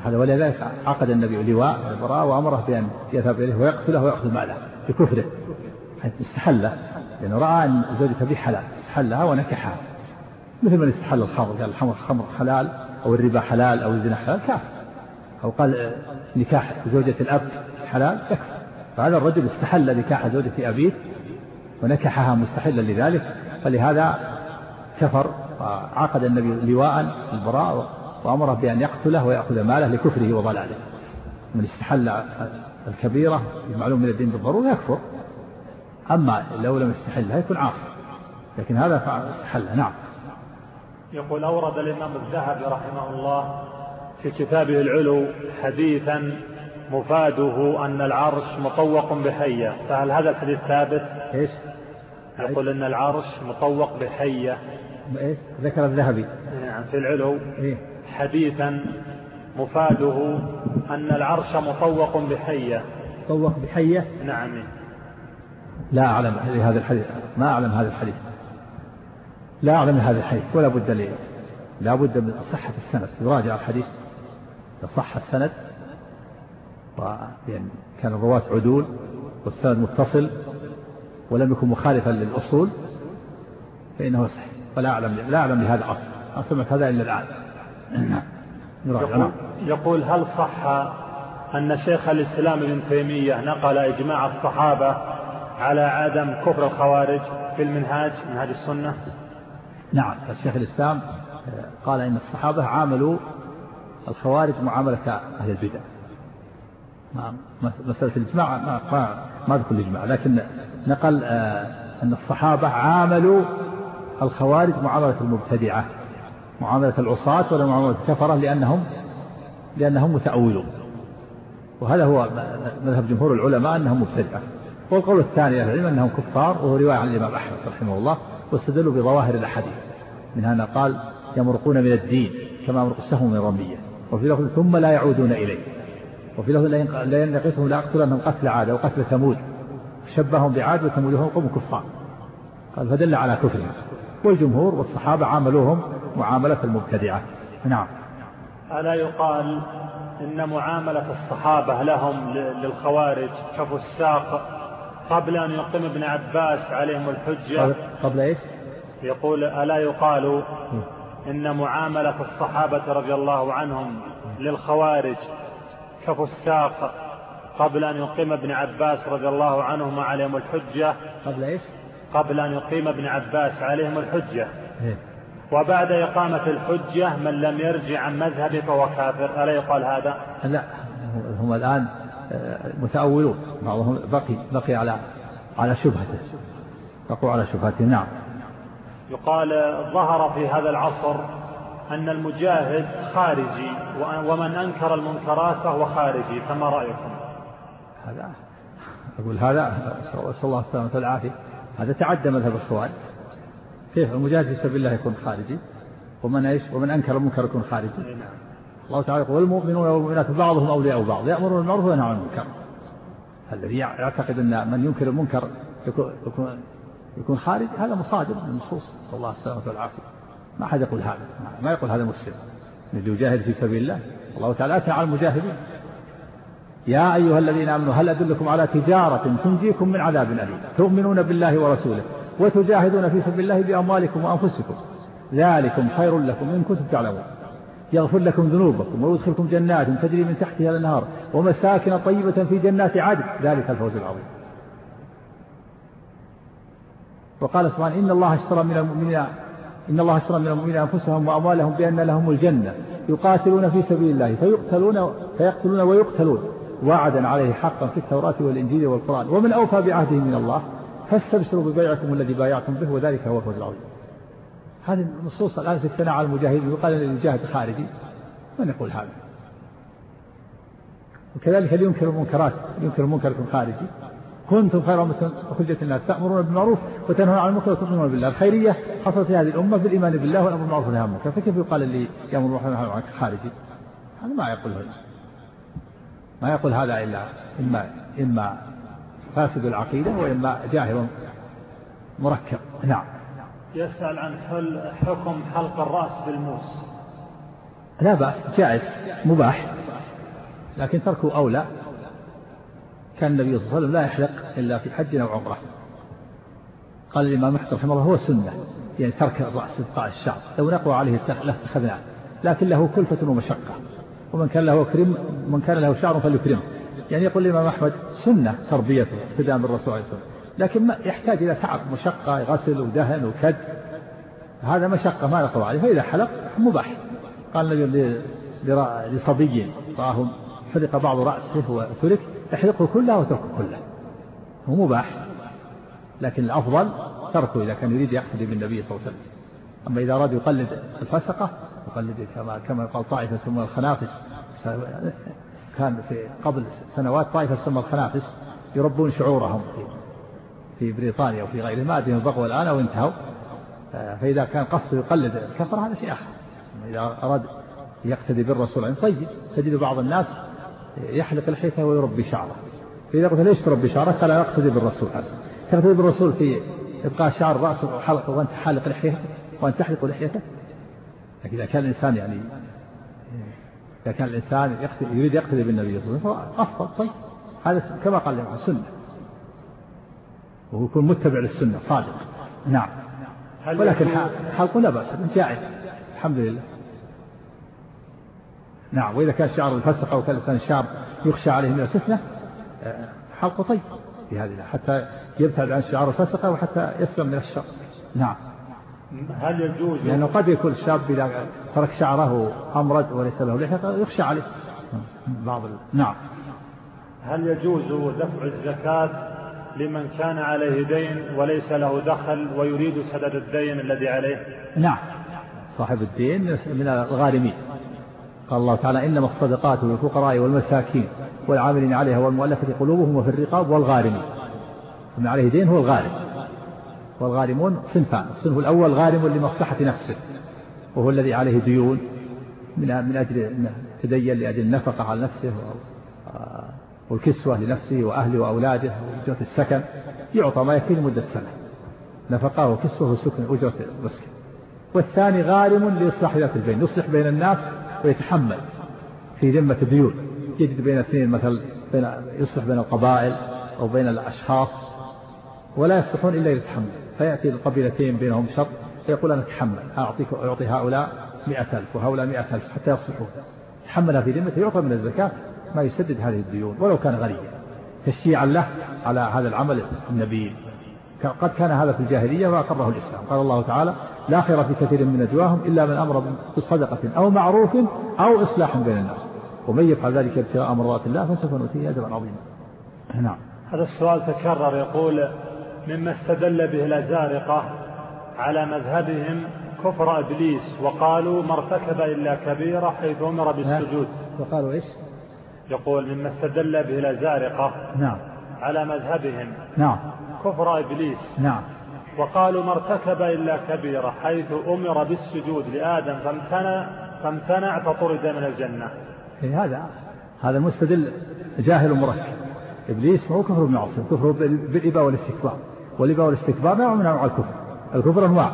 استحل ولذلك عقد النبي لواء البراء وأمره بأن يذهب إليه ويقتله ويأخذ ماله بكفره. استحله لأنه رأى أن زوجة أبيه حلال استحلها ونكحها. مثل من استحل الخمر قال الخمر خمر حلال أو الربا حلال أو الزنا حلال كافر. أو قال نكاح زوجة الأب حلال يكفر. فهذا الرجل استحل نكاح زوجة أبيه ونكحها مستحلا لذلك. فلهذا كفر وعقد النبي لواء البراء وأمره بأن يقتله ويأخذ ماله لكفره وضلاله. من استحل الكبيرة المعلوم من الدين بالضرورة يكفر. أما لو لم يستحلها يكون عاصي. لكن هذا استحلها نعم. يقول أورد الإمام الذهبي رحمه الله في كتابه العلو حديثا مفاده أن العرش مطوق بحية. فهل هذا الحديث ثابت؟ إيش؟ يقول أن العرش مطوق بحية. إيش؟ ذكر الذهبي. نعم في العلو. إيه؟ حديثا مفاده أن العرش مطوق بحية. مطوق بحية؟ نعم. لا أعلم هذا الحديث ما أعلم هذا الحديث. لا أعلم هذا الحديث ولا بد لي. لا بد من صحة السند. يراجع الحديث صح السند. يعني كان الرواة عدول والسند متصل ولم يكن مخالفا للأصول فإنه صحيح. فلا أعلم لا أعلم لهذا أصل سمعت هذا إلا الآن. يقول, يقول هل صح أن شيخ الإسلام ابن تيمية نقل إجماع الصحابة على عدم كفر الخوارج في المنهاج منهاج السنة؟ نعم. الشيخ الإسلام آه، قال إن الصحابة عاملوا الخوارج معاملة أهل البدع. نعم مسألة الإجماع ما ما, ما ذكر الإجماع لكن نقل آه، أن الصحابة عاملوا الخوارج معاملة المبتدعة. معاملة العصاة ولا معاملة الكفرة لأنهم لأنهم متأولون. وهذا هو مذهب جمهور العلماء أنهم مبتدعة. والقول الثاني أهل العلم أنهم كفار وهو رواية عن الإمام أحمد رحمه الله واستدلوا بظواهر الأحاديث. من هنا قال يمرقون من الدين كما يمرق السهم من رمية. وفي لفظ ثم لا يعودون إليه. وفي لفظ لا ينقصهم لا أقتلنهم قتل عاد أو قتل ثمود. شبههم بعاد وثمود وهم قوم كفار. قال فدل على كفرهم. والجمهور والصحابة عاملوهم معاملة المبتدعة. نعم. ألا يقال إن معاملة الصحابة لهم للخوارج كفساق قبل أن يقيم ابن عباس عليهم الحجة؟ قبل إيش؟ يقول ألا يقال إن معاملة الصحابة رضي الله عنهم للخوارج كفساق قبل أن يقيم ابن عباس رضي الله عنهما عليهم الحجة؟ قبل إيش؟ قبل أن يقيم ابن عباس عليهم الحجة؟ وبعد إقامة الحجة من لم يرجع عن مذهبه فهو كافر ألا يقال هذا؟ لا هم الآن آه، متأولون. بعضهم بقي بقي على على شبهته. بقوا على شبهته نعم. يقال ظهر في هذا العصر أن المجاهد خارجي ومن أنكر المنكرات فهو خارجي فما رأيكم؟ هذا أقول هذا نسأل الله السلامة والعافية هذا تعدى مذهب الخوارج. كيف؟ المجاهد في سبيل الله يكون خارجي. ومن إيش؟ ومن أنكر المنكر يكون خارجي. الله تعالى يقول والمؤمنون والمؤمنات بعضهم أولياء بعض يأمرون بالمعروف وينهون عن المنكر. الذي يعتقد أن من ينكر المنكر يكون يكون يكون خارج هذا مصادر من النصوص. نسال الله السلامه والعافيه ما حد يقول هذا ما يقول هذا مسلم الذي يجاهد في سبيل الله. الله تعالى اتى على المجاهدين. يا أيها الذين آمنوا هل أدلكم على تجارة تنجيكم من عذاب أليم؟ تؤمنون بالله ورسوله. وتجاهدون في سبيل الله بأموالكم وأنفسكم. ذلكم خير لكم إن كنتم تعلمون. يغفر لكم ذنوبكم ويدخلكم جنات تجري من تحتها الأنهار ومساكن طيبة في جنات عدن. ذلك الفوز العظيم. وقال سبحانه إن الله اشترى من المؤمنين إن الله اشترى من المؤمنين أنفسهم وأموالهم بأن لهم الجنة. يقاتلون في سبيل الله فيقتلون فيقتلون ويقتلون. وعدا عليه حقا في التوراة والإنجيل والقرآن. ومن أوفى بعهده من الله فاستبشروا ببيعكم الذي بايعتم به وذلك هو الفوز العظيم. هذه النصوص الآن في الثناء على المجاهدين يقال أن المجاهد خارجي. من يقول هذا؟ وكذلك اللي ينكر المنكرات؟ ينكر المنكر يكون خارجي. كنتم خير أمة أخرجت الناس تأمرون بالمعروف وتنهون عن المنكر وتؤمنون بالله. الخيرية حصلت في هذه الأمة بالإيمان بالله والأمر بالمعروف والنهي عن المنكر. فكيف يقال اللي يأمر بالمعروف والنهي عن خارجي؟ هذا ما يقول هذا ما يقول هذا إلا إما إما فاسد العقيدة وإما جاهل مركب. نعم. يسأل عن حكم حلق الرأس بالموس. لا بأس جائز مباح. لكن تركه أولى. كان النبي صلى الله عليه وسلم لا يحلق إلا في حج أو عمرة. قال الإمام أحمد رحمه الله هو السنة يعني ترك الرأس إبقاء الشعر. لو نقوى عليه اتخذناه. لكن له كلفة ومشقة. ومن كان له كرم من كان له شعر فليكرمه. يعني يقول الإمام أحمد سنة تربيته اقتداء بالرسول عليه الصلاة لكن ما يحتاج إلى تعب مشقة غسل ودهن وكد. هذا مشقة ما يقوى عليه. فإذا حلق مباح. قال النبي لصبي رآه حلق بعض رأسه وترك. احلقه كله وتركه كله. هو مباح. لكن الأفضل تركه إذا كان يريد يقتدي بالنبي صلى الله عليه وسلم. أما إذا أراد يقلد الفسقة يقلد كما كما قال طائفة ثم الخنافس كان في قبل سنوات طائفة تسمى الخنافس يربون شعورهم في في بريطانيا وفي غيرها. ما أدري بقوا الآن أو انتهوا. آه، فإذا كان قصده يقلد الكفر هذا شيء آخر. إذا أراد يقتدي بالرسول عليه طيب تجد بعض الناس يحلق لحيته ويربي شعره فإذا قلت ليش تربي شعرك قال يقتدي بالرسول. هذا تقتدي بالرسول في إبقاء شعر رأسه وحلقه وأنت حالق لحيته وأنت تحلق لحيته لكن إذا كان الإنسان يعني إذا كان الإنسان يريد يقتدي بالنبي صلى الله عليه وسلم فأفضل طيب. هذا كما قال الإمام السنة. وهو يكون متبع للسنة صادق. نعم. ولكن حلقه لا بأس جائز. الحمد لله. نعم. وإذا كان شعر الفسق أو كان الإنسان الشعر يخشى عليه من الفتنة آه، حلقه طيب. في هذه حتى يبتعد عن شعار الفسقة وحتى يسلم من الشر. نعم. هل يجوز؟ لأنه قد يكون الشاب إذا ترك شعره أمرد وليس له لحية يخشى عليه. بعض ال... نعم. هل يجوز دفع الزكاة لمن كان عليه دين وليس له دخل ويريد سدد الدين الذي عليه؟ نعم. صاحب الدين من الغارمين. قال الله تعالى إنما الصدقات للفقراء والمساكين والعاملين عليها والمؤلفة قلوبهم وفي الرقاب والغارمين. من عليه دين هو الغارم. والغارمون صنفان. الصنف الأول غارم لمصلحة نفسه وهو الذي عليه ديون من من أجل تدين لأجل النفقة على نفسه والكسوة لنفسه وأهله وأولاده وأجرة السكن. يعطى ما يكفي لمدة سنة. نفقة وكسوة وسكن أجرة المسكن والثاني غارم لإصلاح ذات البين يصلح بين الناس ويتحمل في ذمة الديون. يجد بين اثنين مثل بين يصلح بين القبائل أو بين الأشخاص ولا يصلحون إلا يتحمل فيأتي القبيلتين بينهم شر فيقول أنا أتحمل أعطيك أعطي هؤلاء مئة ألف وهؤلاء مئة ألف حتى يصلحون. تحملها في ذمته يعطى من الزكاة ما يسدد هذه الديون ولو كان غنيا. تشجيعا له على هذا العمل النبيل قد كان هذا في الجاهلية وأقره الإسلام. قال الله تعالى لا خير في كثير من نجواهم إلا من أمر بصدقة أو معروف أو إصلاح بين الناس. ومن يفعل ذلك ابتغاء مرضات الله فسوف نؤتيه أجرا عظيما. نعم. هذا السؤال تكرر يقول مما استدل به الأزارقة على مذهبهم كفر إبليس وقالوا ما ارتكب إلا كبيرة حيث أمر بالسجود. وقالوا إيش؟ يقول مما استدل به الأزارقة نعم. على مذهبهم نعم. كفر إبليس نعم. وقالوا ما ارتكب إلا كبيرة حيث أمر بالسجود لآدم فامتنع فامتنع فطرد من الجنة. إيه هذا هذا المستدل جاهل مركب إبليس هو كفر بمعصية كفر بالإباء والاستكبار. والإباء والاستكبار نوع من أنواع الكفر. الكفر أنواع.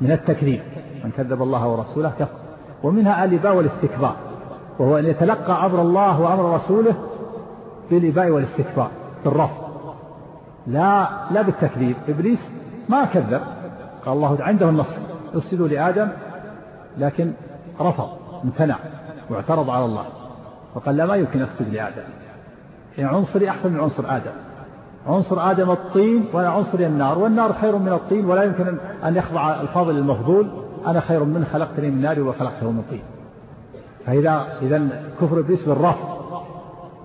من التكذيب. من كذب الله ورسوله كفر ومنها الإباء والاستكبار. وهو أن يتلقى أمر الله وأمر رسوله بالإباء والاستكبار بالرفض. لا لا بالتكذيب. إبليس ما كذب. قال الله عنده النص. اسجدوا لآدم لكن رفض امتنع واعترض على الله. وقال لا ما يمكن أسجد لآدم. يعني عنصري أحسن من عنصر آدم. عنصر آدم الطين وأنا عنصري النار والنار خير من الطين ولا يمكن أن يخضع الفاضل المفضول. أنا خير من خلقتني من نار وخلقته من طين. فإذا إذا كفر إبليس بالرفض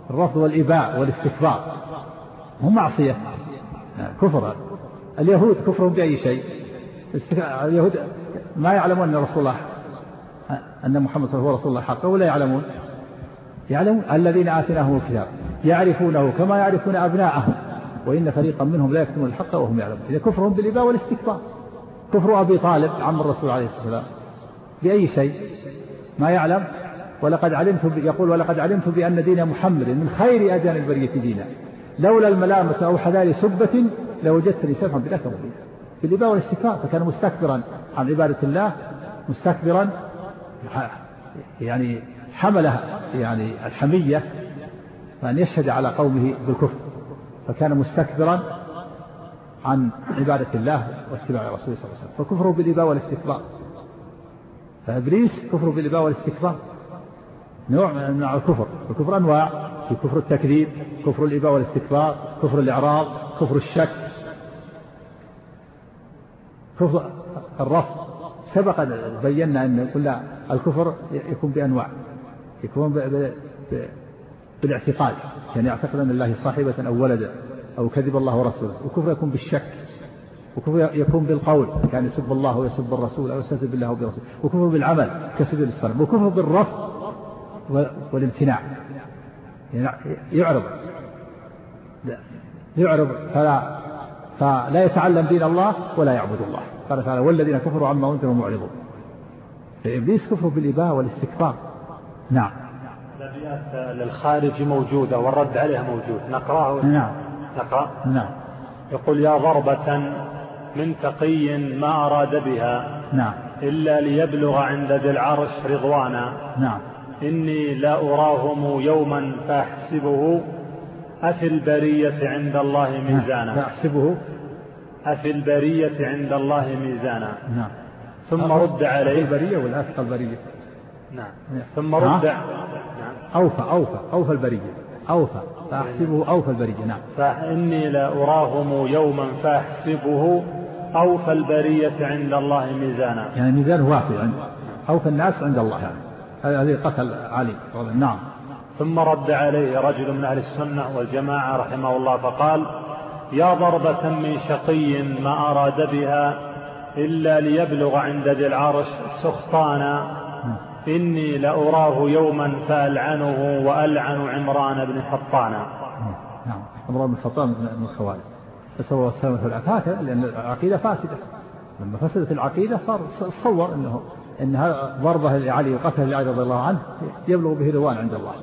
الرفض والإباء والاستكبار. هم معصية. كفر. اليهود كفرهم بأي شيء. اليهود ما يعلمون أن رسول الله أن محمد صلى الله عليه وسلم هو رسول الله حقا ولا يعلمون؟ يعلمون. الذين آتيناهم الكتاب يعرفونه كما يعرفون أبناءهم. وإن فريقا منهم لا يكتمون الحق وهم يعلمون. إذا كفرهم بالإباء والاستكبار. كفر أبي طالب عم الرسول عليه الصلاة والسلام بأي شيء؟ ما يعلم؟ ولقد علمت يقول ولقد علمت بأن دين محمد من خير أديان البرية دينا. لولا الملامة أو حذار سبة لوجدتني سبحا بلا مبينا بالإباء والاستكبار. فكان مستكبرا عن عبادة الله مستكبرا يعني حمله يعني الحمية فأن يشهد على قومه بالكفر. فكان مستكبرا عن عبادة الله واتباع رسوله صلى الله عليه وسلم. فكفره بالإباء والاستكبار. فإبليس كفر بالإباء والاستكبار. نوع من أنواع الكفر. الكفر أنواع. في كفر التكذيب كفر الإباء والاستكبار كفر الإعراض كفر الشك. كفر الرفض. سبق بينا أن كل الكفر يكون بأنواع. يكون بالاعتقاد يعني يعتقد أن الله صاحبة أو ولدا أو كذب الله ورسوله. وكفر يكون بالشك وكفر يكون بالقول كأن يسب الله ويسب الرسول أو يستهزئ بالله وبرسوله. وكفر بالعمل كسجود الصلاة. وكفر بالرفض والامتناع. يعني يعرض. يعرض. فلا فلا يتعلم دين الله ولا يعبد الله. قال تعالى والذين كفروا عما انذروا معرضون. فإبليس كفر بالإباء والاستكبار. نعم. الابيات للخارج موجودة والرد عليها موجود. نقراه نعم. نقرأ؟ نعم. يقول يا ضربة من تقي ما أراد بها نعم. إلا ليبلغ عند ذي العرش رضوانا. نعم. إني لا أراهم يوما فأحسبه. أفي البرية عند الله ميزانا. فأحسبه. أفي البرية عند الله ميزانا. نعم. ثم رد عليه. البرية أثقل البرية؟ نعم. ثم رد نعم. أوفى أوفى أوفى البرية أوفى فأحسبه أوفى البرية نعم. فإني لا أراهم يوما فأحسبه أوفى البرية عند الله ميزانا. يعني ميزان وافي عند أوفى الناس عند الله يعني. هذه قتل علي نعم. ثم رد عليه رجل من أهل السنة والجماعة رحمه الله فقال يا ضربة من شقي ما أراد بها إلا ليبلغ عند ذي العرش سخطانا إني لأراه يوما فألعنه وألعن عمران بن حطان نعم. عمران بن حطان من الخوارج. نسأل الله السلامة والعافية لأن العقيدة فاسدة. لما فسدت العقيدة صار تصور أنه أن ضربة لعلي وقتل لعلي رضي الله عنه يبلغ به روان عند الله.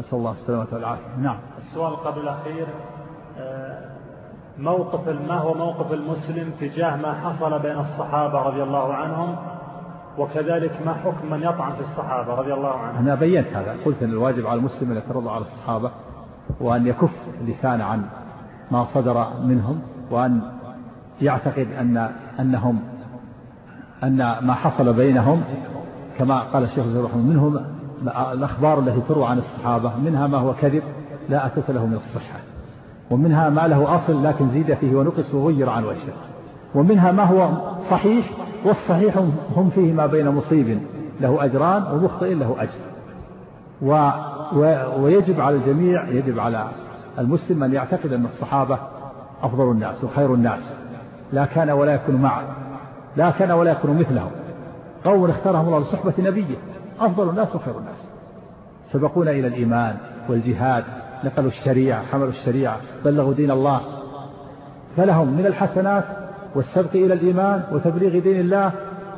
نسأل الله السلامة والعافية. نعم. السؤال قبل الأخير آه، موقف ما هو موقف المسلم تجاه ما حصل بين الصحابة رضي الله عنهم وكذلك ما حكم من يطعن في الصحابة رضي الله عنهم؟ أنا بينت هذا. قلت أن الواجب على المسلم أن يترضى على الصحابة وأن يكف لسانه عن ما صدر منهم وأن يعتقد أن أنهم أن ما حصل بينهم كما قال الشيخ رحمه منهم الأخبار التي تروى عن الصحابة منها ما هو كذب لا أساس له من الصحة ومنها ما له أصل لكن زيد فيه ونقص وغير عن وجهه ومنها ما هو صحيح والصحيح هم فيه ما بين مصيب له أجران ومخطئ له أجر. و ويجب على الجميع يجب على المسلم أن يعتقد أن الصحابة أفضل الناس وخير الناس. لا كان ولا يكون معه لا كان ولا يكون مثلهم قوم اختارهم الله لصحبة نبيه أفضل الناس وخير الناس. سبقونا إلى الإيمان والجهاد نقلوا الشريعة حملوا الشريعة بلغوا دين الله. فلهم من الحسنات والسبق إلى الإيمان وتبليغ دين الله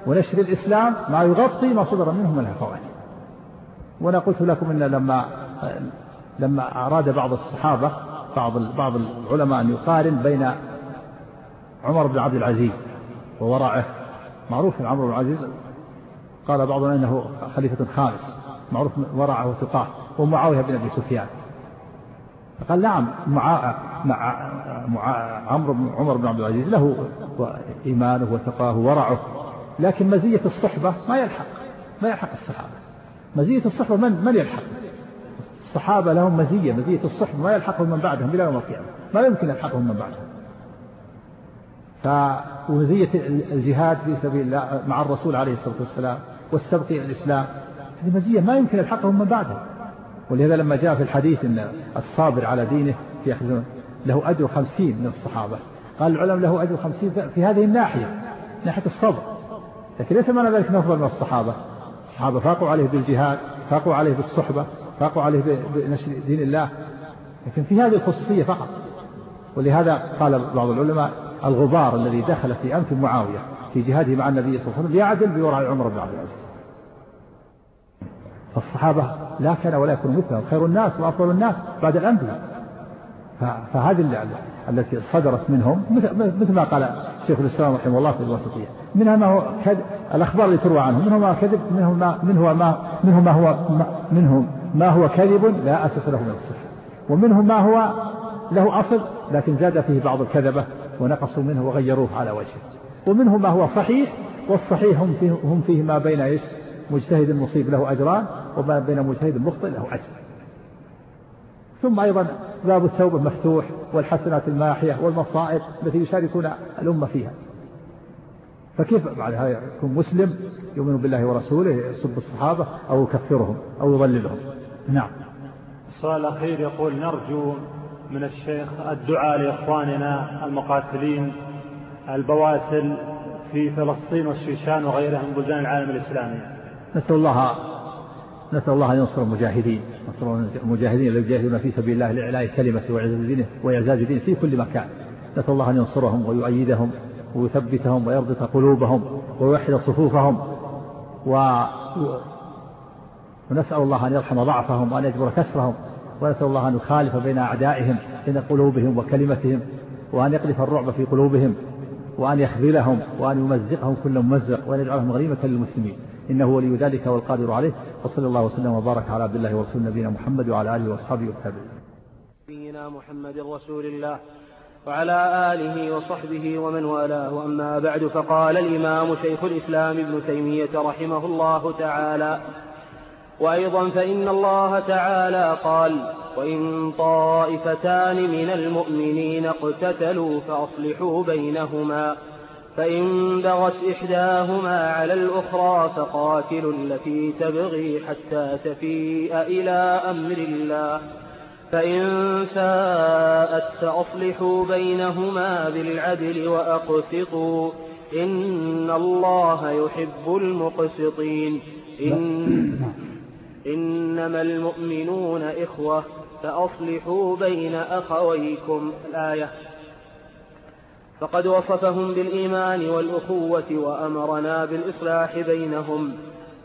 ونشر الإسلام ما يغطي ما صدر منهم من الهفوات وأنا قلت لكم أن لما لما أراد بعض الصحابة بعض بعض العلماء أن يقارن بين عمر بن عبد العزيز وورعه. معروف إن عمرو بن العزيز قال بعضهم إنه خليفة خامس معروف ورعه وثقاه ومعاوية بن أبي سفيان. قال نعم مع مع عمرو بن عمر بن عبد العزيز له إيمانه وثقاه وورعه لكن مزية الصحبة ما يلحق ما يلحق الصحابة. مزية الصحبة من من يلحق؟ الصحابة لهم مزية مزية الصحبة ما يلحقهم من بعدهم إلى يوم القيامة ما يمكن يلحقهم من بعدهم. فمزية الجهاد في سبيل الله مع الرسول عليه الصلاة والسلام والسبق إلى الإسلام هذه مزية ما يمكن يلحقهم من بعده ولهذا لما جاء في الحديث أن الصابر على دينه في له أجر خمسين من الصحابة. قال العلماء له أجر خمسين في هذه الناحية ناحية الصبر. لكن ليس معنى ذلك نفضل من الصحابة. الصحابة فاقوا عليه بالجهاد فاقوا عليه بالصحبة فاقوا عليه بنشر دين الله. لكن في هذه الخصوصية فقط. ولهذا قال بعض العلماء الغبار الذي دخل في أنف معاوية في جهاده مع النبي صلى الله عليه وسلم يعدل بورع عمر بن عبد العزيز. فالصحابة لا كان ولا يكون مثلهم خير الناس وأفضل الناس بعد الأنبياء. فهذه التي صدرت منهم مثل ما قال شيخ الإسلام رحمه الله في الوسطية. منها ما هو كذب الأخبار اللي تروى عنه منه ما كذب منه ما منه ما منه ما هو منه ما هو كذب لا أساس له من الصحة ومنه ما هو له أصل لكن زاد فيه بعض الكذبة ونقصوا منه وغيروه على وجهه. ومنه ما هو صحيح والصحيح هم فيه, هم فيه ما بين إيش؟ مجتهد مصيب له أجران وما بين مجتهد مخطئ له أجر. ثم أيضا باب التوبة مفتوح والحسنات الماحية والمصائب التي يشاركون الأمة فيها. فكيف بعد هذا يكون مسلم يؤمن بالله ورسوله يسب الصحابة أو يكفرهم أو يضللهم؟ نعم. السؤال الأخير يقول نرجو من الشيخ الدعاء لإخواننا المقاتلين البواسل في فلسطين والشيشان وغيرها من بلدان العالم الإسلامي. نسأل الله نسأل الله أن ينصر المجاهدين نصر المجاهدين الذين يجاهدون في سبيل الله لإعلاء كلمته وإعزاز دينه وإعزاز دينه في كل مكان. نسأل الله أن ينصرهم ويؤيدهم ويثبتهم ويربط قلوبهم ويوحد صفوفهم و ونسأل الله أن يرحم ضعفهم وأن يجبر كسرهم. ونسأل الله أن يخالف بين أعدائهم بين قلوبهم وكلمتهم وأن يقذف الرعب في قلوبهم وأن يخذلهم وأن يمزقهم كل ممزق وأن يجعلهم غريمة للمسلمين. إنه ولي ذلك والقادر عليه وصلى الله وسلم وبارك على عبد الله ورسول نبينا محمد وعلى آله وأصحابه والتابعين. نبينا محمد رسول الله وعلى آله وصحبه ومن والاه أما بعد فقال الإمام شيخ الإسلام ابن تيمية رحمه الله تعالى وأيضا فإن الله تعالى قال وإن طائفتان من المؤمنين اقتتلوا فأصلحوا بينهما. فإن بغت إحداهما على الأخرى فقاتلوا التي تبغي حتى تفيء إلى أمر الله. فإن فاءت فأصلحوا بينهما بالعدل وأقسطوا. إن الله يحب المقسطين. إن إنما المؤمنون إخوة. فأصلحوا بين أخويكم. الآية. فقد وصفهم بالإيمان والأخوة وأمرنا بالإصلاح بينهم.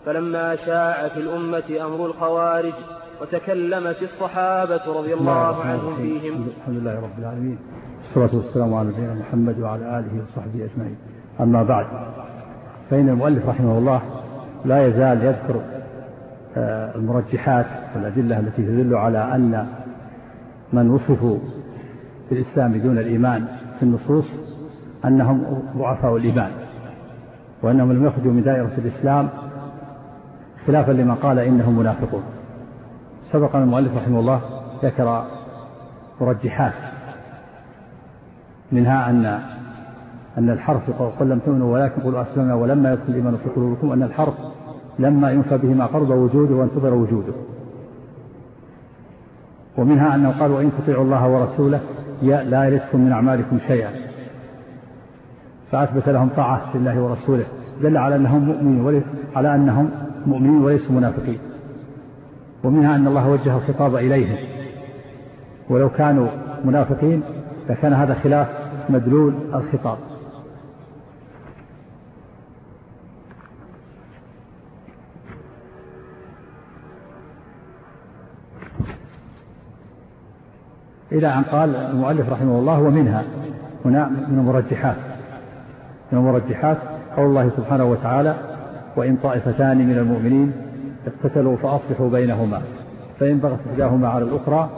فلما شاع في الأمة أمر الخوارج وتكلمت الصحابة رضي الله عنهم فيهم. الحمد لله رب العالمين. والصلاة والسلام على نبينا محمد وعلى آله وصحبه أجمعين. أما بعد فإن المؤلف رحمه الله لا يزال يذكر آه، المرجحات والأدلة التي تدل على أن من وصفوا بالإسلام دون الإيمان في النصوص أنهم ضعفاء الإيمان وأنهم لم يخرجوا من دائرة الإسلام خلافا لما قال إنهم منافقون. سبق المؤلف رحمه الله ذكر مرجحات منها أن أن الحرف قل لم تؤمنوا ولكن قولوا أسلمنا ولما يدخل الإيمان في قلوبكم أن الحرف لما ينفى به ما قرب وجوده وانتظر وجوده. ومنها أنه قال وإن تطيعوا الله ورسوله لا يلدكم من أعمالكم شيئا. فأثبت لهم طاعة لله ورسوله. دل على أنهم مؤمنين على أنهم مؤمنين وليسوا منافقين. ومنها أن الله وجه الخطاب إليهم. ولو كانوا منافقين لكان هذا خلاف مدلول الخطاب. إلى أن قال المؤلف رحمه الله ومنها. هنا من المرجحات. من المرجحات قول الله سبحانه وتعالى وإن طائفتان من المؤمنين اقتتلوا فأصلحوا بينهما فإن بغت إحداهما على الأخرى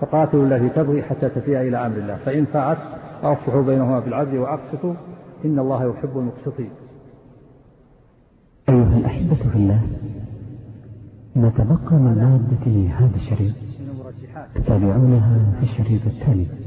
فقاتلوا التي تبغي حتى تفيء إلى أمر الله فإن فعت فأصلحوا بينهما بالعدل وأقسطوا إن الله يحب المقسطين. أيها الأحبة في الله نتبقى من مادة هذا الشريط؟ تتابعونها في الشريط التالي.